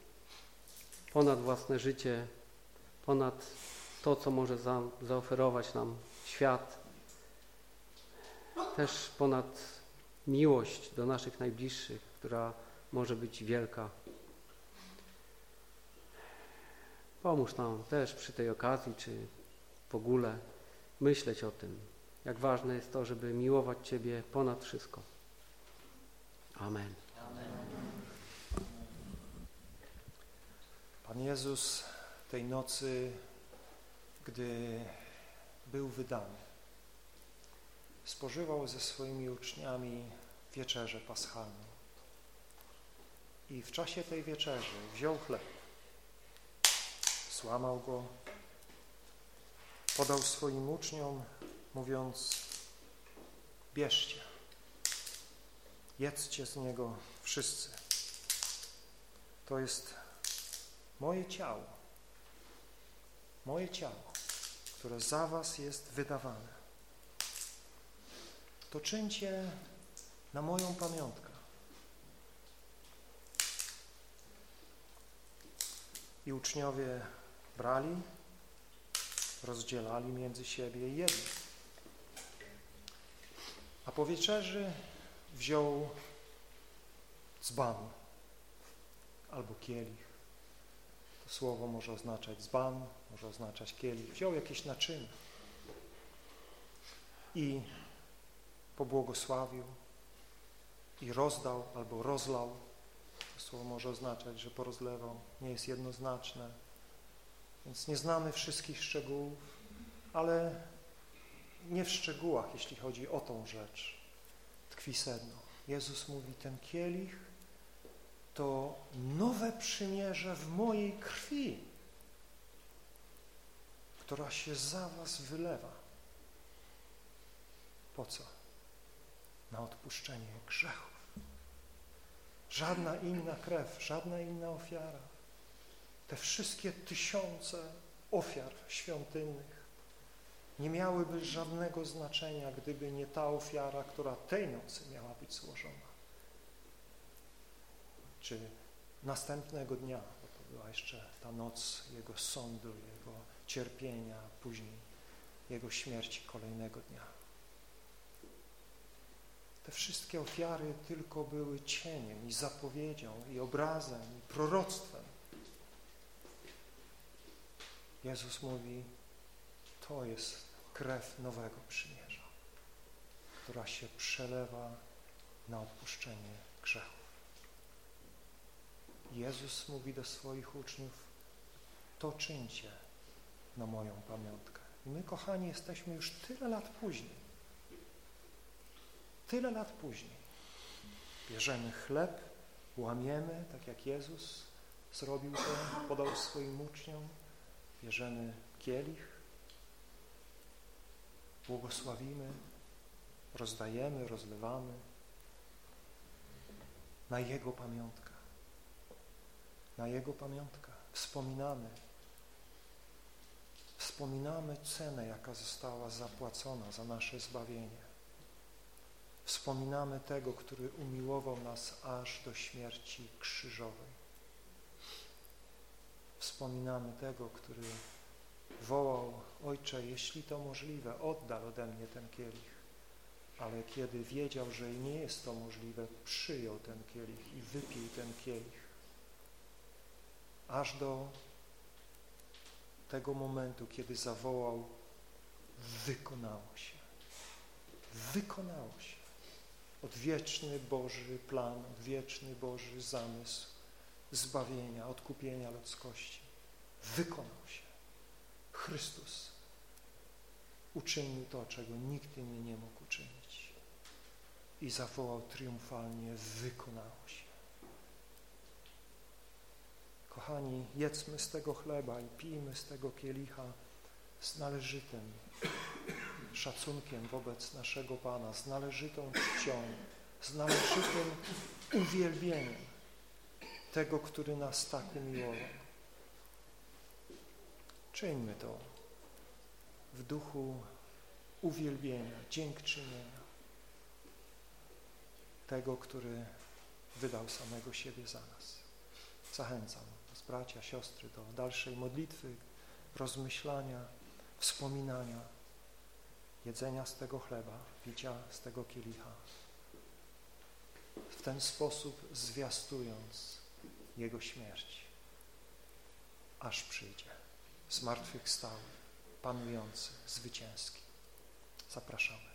ponad własne życie, ponad to, co może za, zaoferować nam świat, też ponad miłość do naszych najbliższych, która może być wielka. Pomóż nam też przy tej okazji, czy w ogóle myśleć o tym, jak ważne jest to, żeby miłować Ciebie ponad wszystko. Amen. Pan Jezus tej nocy, gdy był wydany, spożywał ze swoimi uczniami wieczerzę paschalną. I w czasie tej wieczerzy wziął chleb, złamał go, podał swoim uczniom, mówiąc bierzcie, jedzcie z niego wszyscy. To jest moje ciało, moje ciało, które za was jest wydawane, to czyńcie na moją pamiątkę. I uczniowie brali, rozdzielali między siebie i jedli. A po wieczerzy wziął dzban albo kielich. To słowo może oznaczać dzban, może oznaczać kielich. Wziął jakieś naczynie i pobłogosławił i rozdał albo rozlał. To słowo może oznaczać, że porozlewał. Nie jest jednoznaczne. Więc nie znamy wszystkich szczegółów, ale nie w szczegółach, jeśli chodzi o tą rzecz, tkwi sedno. Jezus mówi, ten kielich to nowe przymierze w mojej krwi, która się za was wylewa. Po co? Na odpuszczenie grzechów. Żadna inna krew, żadna inna ofiara. Te wszystkie tysiące ofiar świątynnych nie miałyby żadnego znaczenia, gdyby nie ta ofiara, która tej nocy miała być złożona. Czy następnego dnia, bo to była jeszcze ta noc Jego sądu, Jego cierpienia, później Jego śmierci kolejnego dnia. Te wszystkie ofiary tylko były cieniem i zapowiedzią i obrazem i proroctwem. Jezus mówi, to jest krew nowego przymierza, która się przelewa na odpuszczenie grzechów. Jezus mówi do swoich uczniów, to czyńcie na moją pamiątkę. I my, kochani, jesteśmy już tyle lat później. Tyle lat później. Bierzemy chleb, łamiemy, tak jak Jezus zrobił to, podał swoim uczniom. Bierzemy kielich, błogosławimy, rozdajemy, rozlewamy na Jego pamiątkę. Na Jego pamiątkę. Wspominamy. Wspominamy cenę, jaka została zapłacona za nasze zbawienie. Wspominamy tego, który umiłował nas aż do śmierci krzyżowej. Wspominamy tego, który wołał, Ojcze, jeśli to możliwe, oddal ode mnie ten kielich. Ale kiedy wiedział, że nie jest to możliwe, przyjął ten kielich i wypił ten kielich. Aż do tego momentu, kiedy zawołał, wykonało się. Wykonało się. Odwieczny Boży plan, odwieczny Boży zamysł zbawienia, odkupienia ludzkości wykonał się. Chrystus uczynił to, czego nikt inny nie mógł uczynić. I zawołał triumfalnie, wykonało się. Kochani, jedzmy z tego chleba i pijmy z tego kielicha z należytym szacunkiem wobec naszego Pana, z należytą czcią, z należytym uwielbieniem tego, który nas tak umiłował. Czyńmy to w duchu uwielbienia, dziękczynienia tego, który wydał samego siebie za nas. Zachęcam bracia, siostry, do dalszej modlitwy, rozmyślania, wspominania, jedzenia z tego chleba, picia z tego kielicha. W ten sposób zwiastując Jego śmierć, aż przyjdzie zmartwychwstały, panujący, zwycięski. Zapraszamy.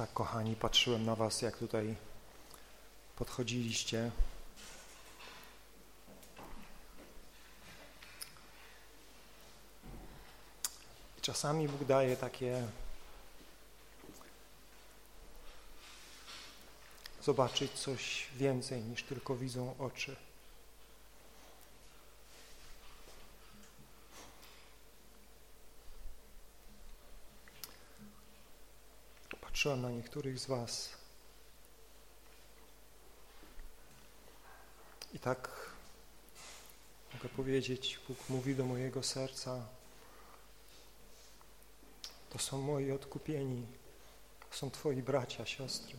Tak, kochani, patrzyłem na Was, jak tutaj podchodziliście. Czasami Bóg daje takie zobaczyć coś więcej niż tylko widzą oczy. Patrzyłem na niektórych z Was i tak mogę powiedzieć, Bóg mówi do mojego serca, to są moi odkupieni, to są Twoi bracia, siostry.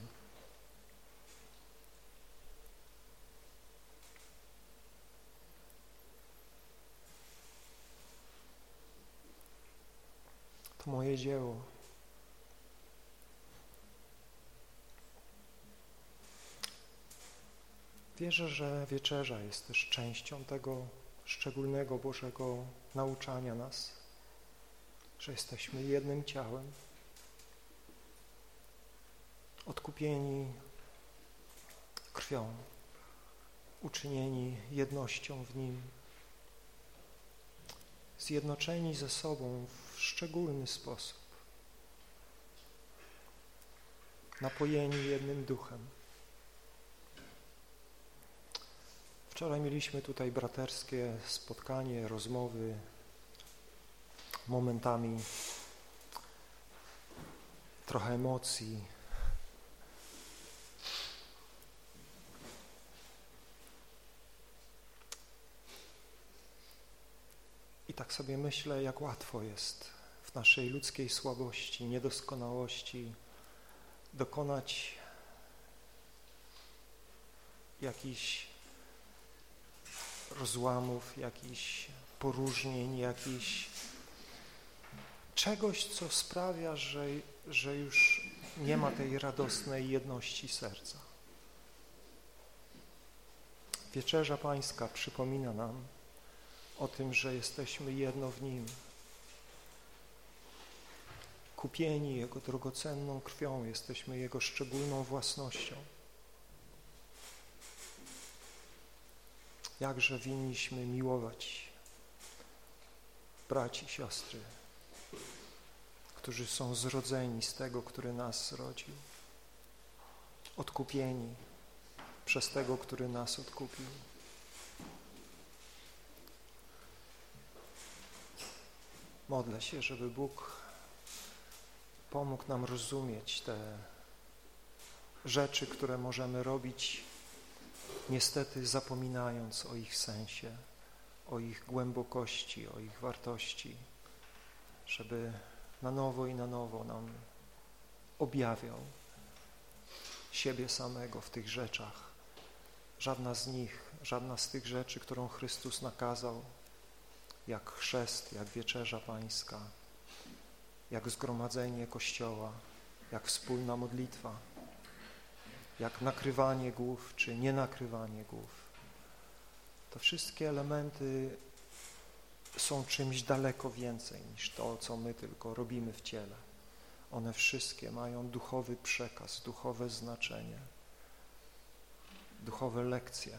To moje dzieło. Wierzę, że wieczerza jest też częścią tego szczególnego Bożego nauczania nas, że jesteśmy jednym ciałem, odkupieni krwią, uczynieni jednością w Nim, zjednoczeni ze sobą w szczególny sposób, napojeni jednym duchem. Wczoraj mieliśmy tutaj braterskie spotkanie, rozmowy, momentami trochę emocji. I tak sobie myślę, jak łatwo jest w naszej ludzkiej słabości, niedoskonałości dokonać jakichś rozłamów, jakichś poróżnień, jakichś czegoś, co sprawia, że, że już nie ma tej radosnej jedności serca. Wieczerza Pańska przypomina nam o tym, że jesteśmy jedno w Nim. Kupieni Jego drogocenną krwią, jesteśmy Jego szczególną własnością. Jakże winniśmy miłować braci, siostry, którzy są zrodzeni z tego, który nas zrodził, odkupieni przez tego, który nas odkupił. Modlę się, żeby Bóg pomógł nam rozumieć te rzeczy, które możemy robić niestety zapominając o ich sensie, o ich głębokości, o ich wartości, żeby na nowo i na nowo nam objawiał siebie samego w tych rzeczach. Żadna z nich, żadna z tych rzeczy, którą Chrystus nakazał, jak chrzest, jak wieczerza pańska, jak zgromadzenie Kościoła, jak wspólna modlitwa, jak nakrywanie głów, czy nie nakrywanie głów. To wszystkie elementy są czymś daleko więcej niż to, co my tylko robimy w ciele. One wszystkie mają duchowy przekaz, duchowe znaczenie, duchowe lekcje.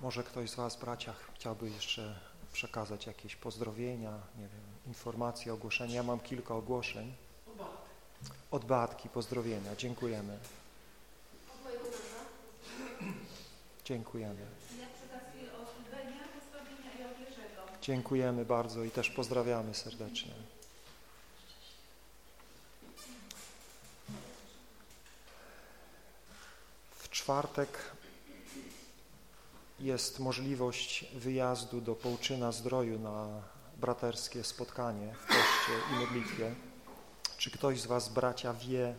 Może ktoś z Was, bracia, chciałby jeszcze przekazać jakieś pozdrowienia, nie wiem, informacje, ogłoszenia. Ja mam kilka ogłoszeń. Od Batki pozdrowienia. Dziękujemy. Od mojego męża. Dziękujemy. Dziękujemy bardzo i też pozdrawiamy serdecznie. W czwartek jest możliwość wyjazdu do Połczyna Zdroju na braterskie spotkanie w poście i modlitwie. Czy ktoś z Was, bracia, wie,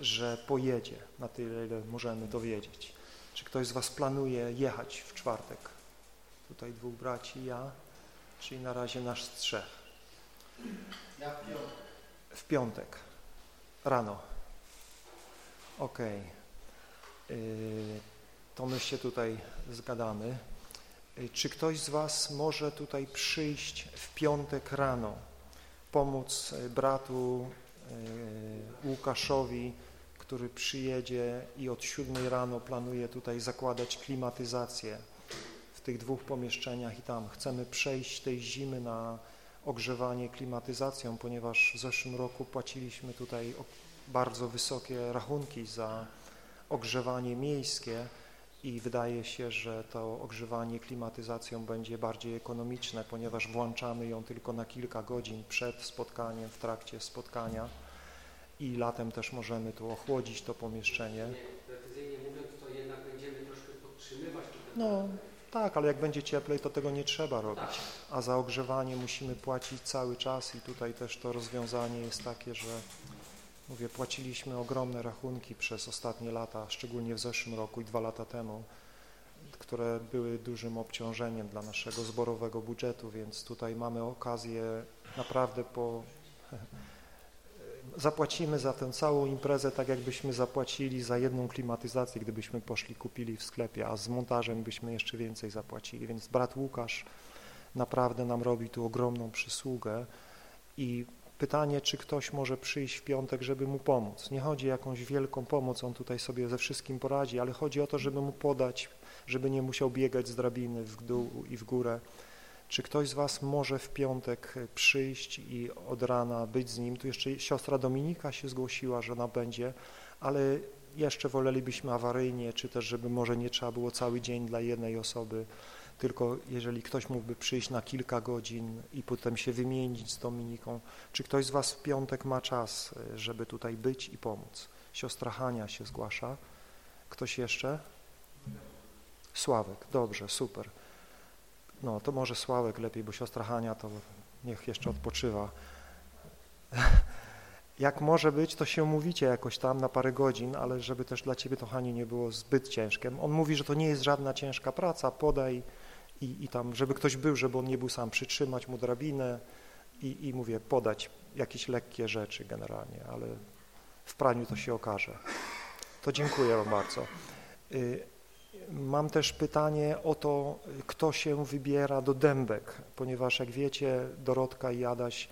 że pojedzie na tyle, ile możemy to wiedzieć? Czy ktoś z Was planuje jechać w czwartek? Tutaj dwóch braci i ja, czyli na razie nasz trzech. Ja w piątek. W piątek, rano. Okej. Okay. Yy, to my się tutaj zgadamy. Y, czy ktoś z Was może tutaj przyjść w piątek rano, pomóc y, bratu y, Łukaszowi, który przyjedzie i od siódmej rano planuje tutaj zakładać klimatyzację w tych dwóch pomieszczeniach i tam. Chcemy przejść tej zimy na ogrzewanie klimatyzacją, ponieważ w zeszłym roku płaciliśmy tutaj bardzo wysokie rachunki za ogrzewanie miejskie i wydaje się, że to ogrzewanie klimatyzacją będzie bardziej ekonomiczne, ponieważ włączamy ją tylko na kilka godzin przed spotkaniem, w trakcie spotkania i latem też możemy tu ochłodzić to pomieszczenie. Precyzyjnie mówiąc, to jednak będziemy troszkę podtrzymywać No tak, ale jak będzie cieplej, to tego nie trzeba robić, a za ogrzewanie musimy płacić cały czas i tutaj też to rozwiązanie jest takie, że Mówię, płaciliśmy ogromne rachunki przez ostatnie lata, szczególnie w zeszłym roku i dwa lata temu, które były dużym obciążeniem dla naszego zborowego budżetu, więc tutaj mamy okazję naprawdę po... Zapłacimy za tę całą imprezę tak, jakbyśmy zapłacili za jedną klimatyzację, gdybyśmy poszli, kupili w sklepie, a z montażem byśmy jeszcze więcej zapłacili, więc brat Łukasz naprawdę nam robi tu ogromną przysługę i Pytanie, czy ktoś może przyjść w piątek, żeby mu pomóc. Nie chodzi o jakąś wielką pomoc, on tutaj sobie ze wszystkim poradzi, ale chodzi o to, żeby mu podać, żeby nie musiał biegać z drabiny w dół i w górę. Czy ktoś z Was może w piątek przyjść i od rana być z nim? Tu jeszcze siostra Dominika się zgłosiła, że ona będzie, ale jeszcze wolelibyśmy awaryjnie, czy też żeby może nie trzeba było cały dzień dla jednej osoby tylko jeżeli ktoś mógłby przyjść na kilka godzin i potem się wymienić z Dominiką, czy ktoś z Was w piątek ma czas, e, żeby tutaj być i pomóc? Siostra Hania się zgłasza. Ktoś jeszcze? Sławek, dobrze, super. No, to może Sławek lepiej, bo siostra Hania to niech jeszcze odpoczywa. Jak może być, to się mówicie jakoś tam na parę godzin, ale żeby też dla Ciebie to, Haniu, nie było zbyt ciężkie. On mówi, że to nie jest żadna ciężka praca, podaj i, i tam, żeby ktoś był, żeby on nie był sam, przytrzymać mu drabinę i, i mówię, podać jakieś lekkie rzeczy generalnie, ale w praniu to się okaże. To dziękuję Wam bardzo. Y, mam też pytanie o to, kto się wybiera do Dębek, ponieważ jak wiecie, Dorotka i Adaś,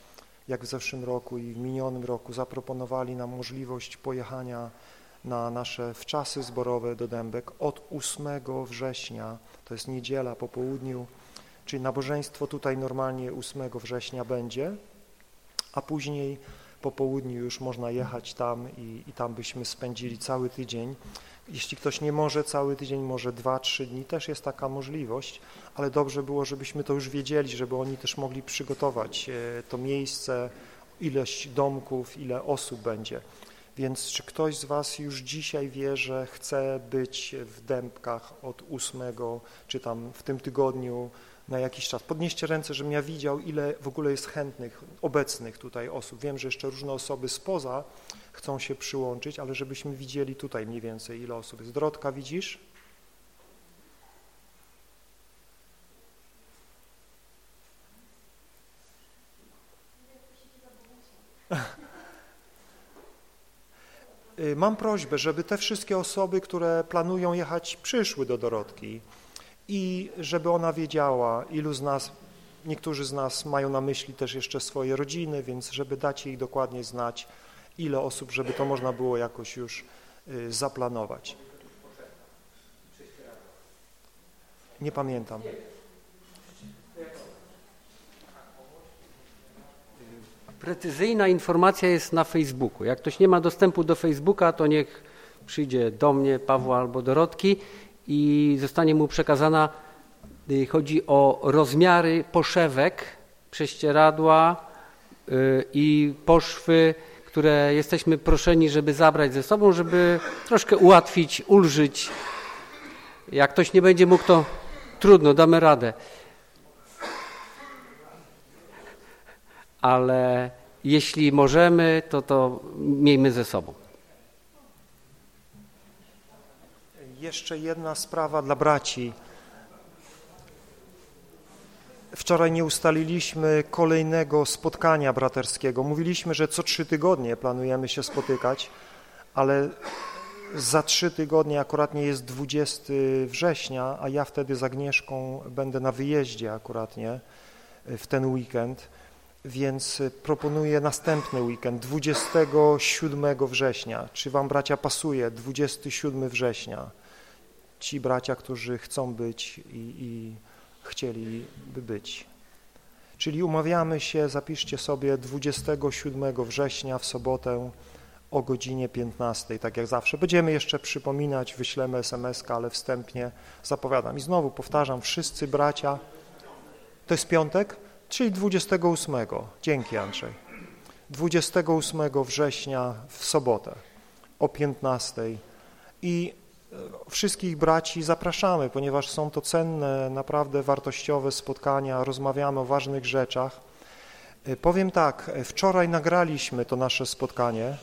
jak w zeszłym roku i w minionym roku zaproponowali nam możliwość pojechania na nasze wczasy zborowe do Dębek od 8 września to jest niedziela po południu, czyli nabożeństwo tutaj normalnie 8 września będzie, a później po południu już można jechać tam i, i tam byśmy spędzili cały tydzień. Jeśli ktoś nie może cały tydzień, może dwa, trzy dni, też jest taka możliwość, ale dobrze było, żebyśmy to już wiedzieli, żeby oni też mogli przygotować e, to miejsce, ilość domków, ile osób będzie. Więc czy ktoś z Was już dzisiaj wie, że chce być w Dębkach od 8, czy tam w tym tygodniu na jakiś czas? Podnieście ręce, żebym ja widział, ile w ogóle jest chętnych, obecnych tutaj osób. Wiem, że jeszcze różne osoby spoza chcą się przyłączyć, ale żebyśmy widzieli tutaj mniej więcej, ile osób jest. Drodka, widzisz? Mam prośbę, żeby te wszystkie osoby, które planują jechać, przyszły do Dorotki i żeby ona wiedziała, ilu z nas, niektórzy z nas mają na myśli też jeszcze swoje rodziny, więc żeby dać jej dokładnie znać, ile osób, żeby to można było jakoś już y, zaplanować. Nie pamiętam. Precyzyjna informacja jest na Facebooku. Jak ktoś nie ma dostępu do Facebooka, to niech przyjdzie do mnie, Pawła albo Dorotki i zostanie mu przekazana, y, chodzi o rozmiary poszewek, prześcieradła y, i poszwy, które jesteśmy proszeni, żeby zabrać ze sobą, żeby troszkę ułatwić, ulżyć. Jak ktoś nie będzie mógł, to trudno, damy radę. Ale jeśli możemy, to to miejmy ze sobą. Jeszcze jedna sprawa dla braci. Wczoraj nie ustaliliśmy kolejnego spotkania braterskiego. Mówiliśmy, że co trzy tygodnie planujemy się spotykać, ale za trzy tygodnie akuratnie jest 20 września, a ja wtedy z Agnieszką będę na wyjeździe akuratnie w ten weekend, więc proponuję następny weekend, 27 września. Czy wam bracia pasuje? 27 września. Ci bracia, którzy chcą być i, i chcieliby być. Czyli umawiamy się, zapiszcie sobie 27 września w sobotę o godzinie 15, tak jak zawsze. Będziemy jeszcze przypominać, wyślemy SMS, ale wstępnie zapowiadam. I znowu powtarzam, wszyscy bracia, to jest piątek, czyli 28. Dzięki Andrzej. 28 września w sobotę o 15 i e, wszystkich braci zapraszamy, ponieważ są to cenne, naprawdę wartościowe spotkania, rozmawiamy o ważnych rzeczach. E, powiem tak, e, wczoraj nagraliśmy to nasze spotkanie,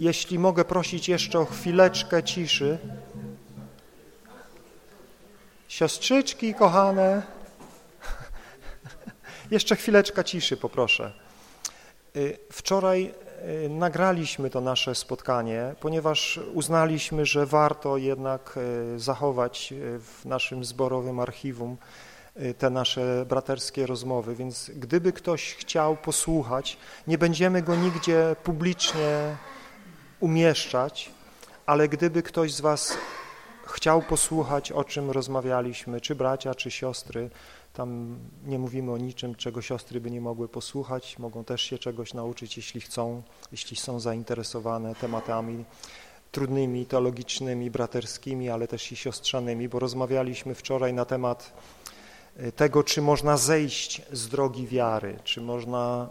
jeśli mogę prosić jeszcze o chwileczkę ciszy. Siostrzyczki kochane, jeszcze chwileczka ciszy poproszę. Y, wczoraj y, nagraliśmy to nasze spotkanie, ponieważ uznaliśmy, że warto jednak y, zachować w naszym zborowym archiwum te nasze braterskie rozmowy, więc gdyby ktoś chciał posłuchać, nie będziemy go nigdzie publicznie umieszczać, ale gdyby ktoś z Was chciał posłuchać, o czym rozmawialiśmy, czy bracia, czy siostry, tam nie mówimy o niczym, czego siostry by nie mogły posłuchać, mogą też się czegoś nauczyć, jeśli chcą, jeśli są zainteresowane tematami trudnymi, teologicznymi, braterskimi, ale też i siostrzanymi, bo rozmawialiśmy wczoraj na temat Y, tego, czy można zejść z drogi wiary, czy można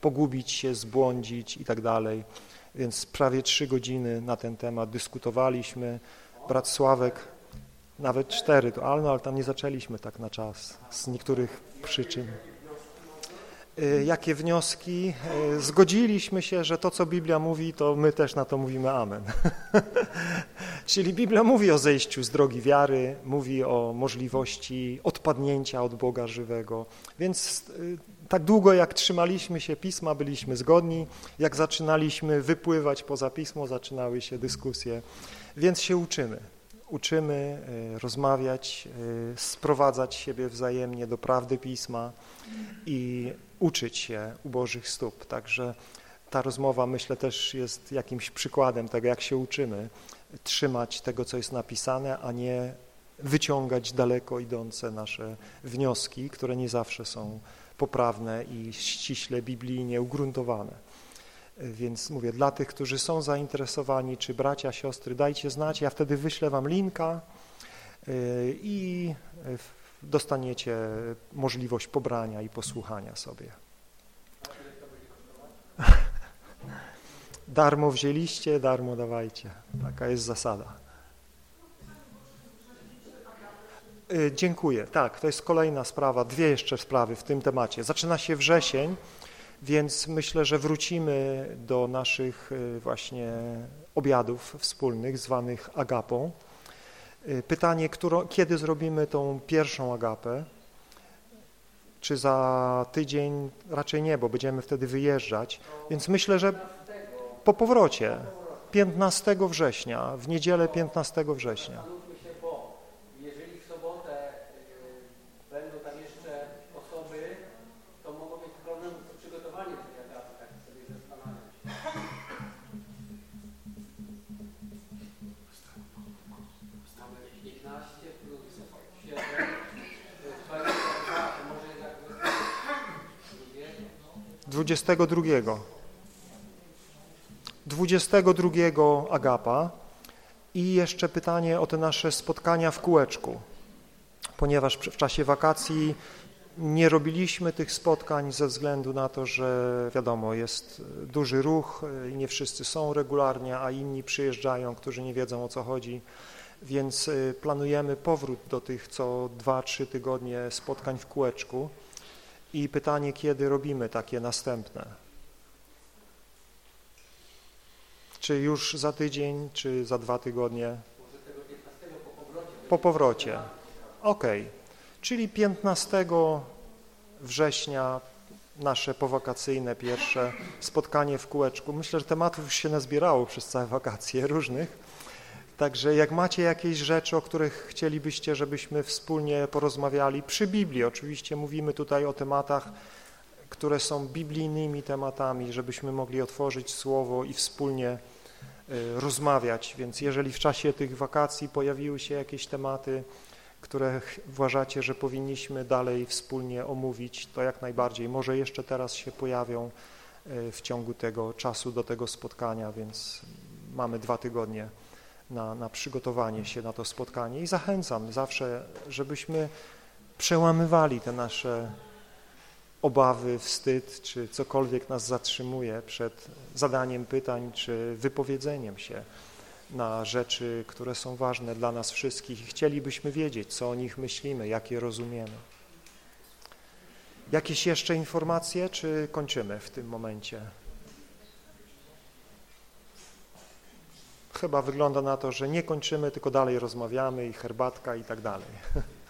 pogubić się, zbłądzić i tak dalej. Więc prawie trzy godziny na ten temat dyskutowaliśmy. Brat Sławek nawet cztery, ale, no, ale tam nie zaczęliśmy tak na czas z niektórych przyczyn. Y, jakie wnioski? Y, zgodziliśmy się, że to, co Biblia mówi, to my też na to mówimy amen. Czyli Biblia mówi o zejściu z drogi wiary, mówi o możliwości odpadnięcia od Boga żywego. Więc y, tak długo jak trzymaliśmy się Pisma, byliśmy zgodni. Jak zaczynaliśmy wypływać poza Pismo, zaczynały się dyskusje. Więc się uczymy. Uczymy rozmawiać, sprowadzać siebie wzajemnie do prawdy Pisma i uczyć się u Bożych stóp. Także ta rozmowa myślę też jest jakimś przykładem tego, jak się uczymy trzymać tego, co jest napisane, a nie wyciągać daleko idące nasze wnioski, które nie zawsze są poprawne i ściśle biblijnie ugruntowane. Więc mówię, dla tych, którzy są zainteresowani, czy bracia, siostry, dajcie znać, ja wtedy wyślę wam linka y, i dostaniecie możliwość pobrania i posłuchania sobie. Darmo wzięliście, darmo dawajcie. Taka jest zasada. Y, dziękuję. Tak, to jest kolejna sprawa, dwie jeszcze sprawy w tym temacie. Zaczyna się wrzesień, więc myślę, że wrócimy do naszych y, właśnie obiadów wspólnych zwanych agapą. Y, pytanie, którą, kiedy zrobimy tą pierwszą agapę? Czy za tydzień? Raczej nie, bo będziemy wtedy wyjeżdżać. Więc myślę, że po powrocie, 15 września, w niedzielę 15 września. Dwudziestego drugiego. 22 Agapa i jeszcze pytanie o te nasze spotkania w kółeczku, ponieważ w czasie wakacji nie robiliśmy tych spotkań ze względu na to, że wiadomo, jest duży ruch i nie wszyscy są regularnie, a inni przyjeżdżają, którzy nie wiedzą o co chodzi, więc y, planujemy powrót do tych co 2-3 tygodnie spotkań w kółeczku i pytanie, kiedy robimy takie następne. Czy już za tydzień, czy za dwa tygodnie? Po powrocie. Ok. Czyli 15 września nasze powakacyjne pierwsze spotkanie w kółeczku. Myślę, że tematów już się nazbierało przez całe wakacje różnych. Także jak macie jakieś rzeczy, o których chcielibyście, żebyśmy wspólnie porozmawiali, przy Biblii oczywiście mówimy tutaj o tematach, które są biblijnymi tematami, żebyśmy mogli otworzyć Słowo i wspólnie y, rozmawiać. Więc jeżeli w czasie tych wakacji pojawiły się jakieś tematy, które uważacie, że powinniśmy dalej wspólnie omówić, to jak najbardziej. Może jeszcze teraz się pojawią y, w ciągu tego czasu do tego spotkania, więc mamy dwa tygodnie na, na przygotowanie się na to spotkanie i zachęcam zawsze, żebyśmy przełamywali te nasze obawy, wstyd, czy cokolwiek nas zatrzymuje przed zadaniem pytań, czy wypowiedzeniem się na rzeczy, które są ważne dla nas wszystkich i chcielibyśmy wiedzieć, co o nich myślimy, jak je rozumiemy. Jakieś jeszcze informacje, czy kończymy w tym momencie? Chyba wygląda na to, że nie kończymy, tylko dalej rozmawiamy i herbatka i tak dalej.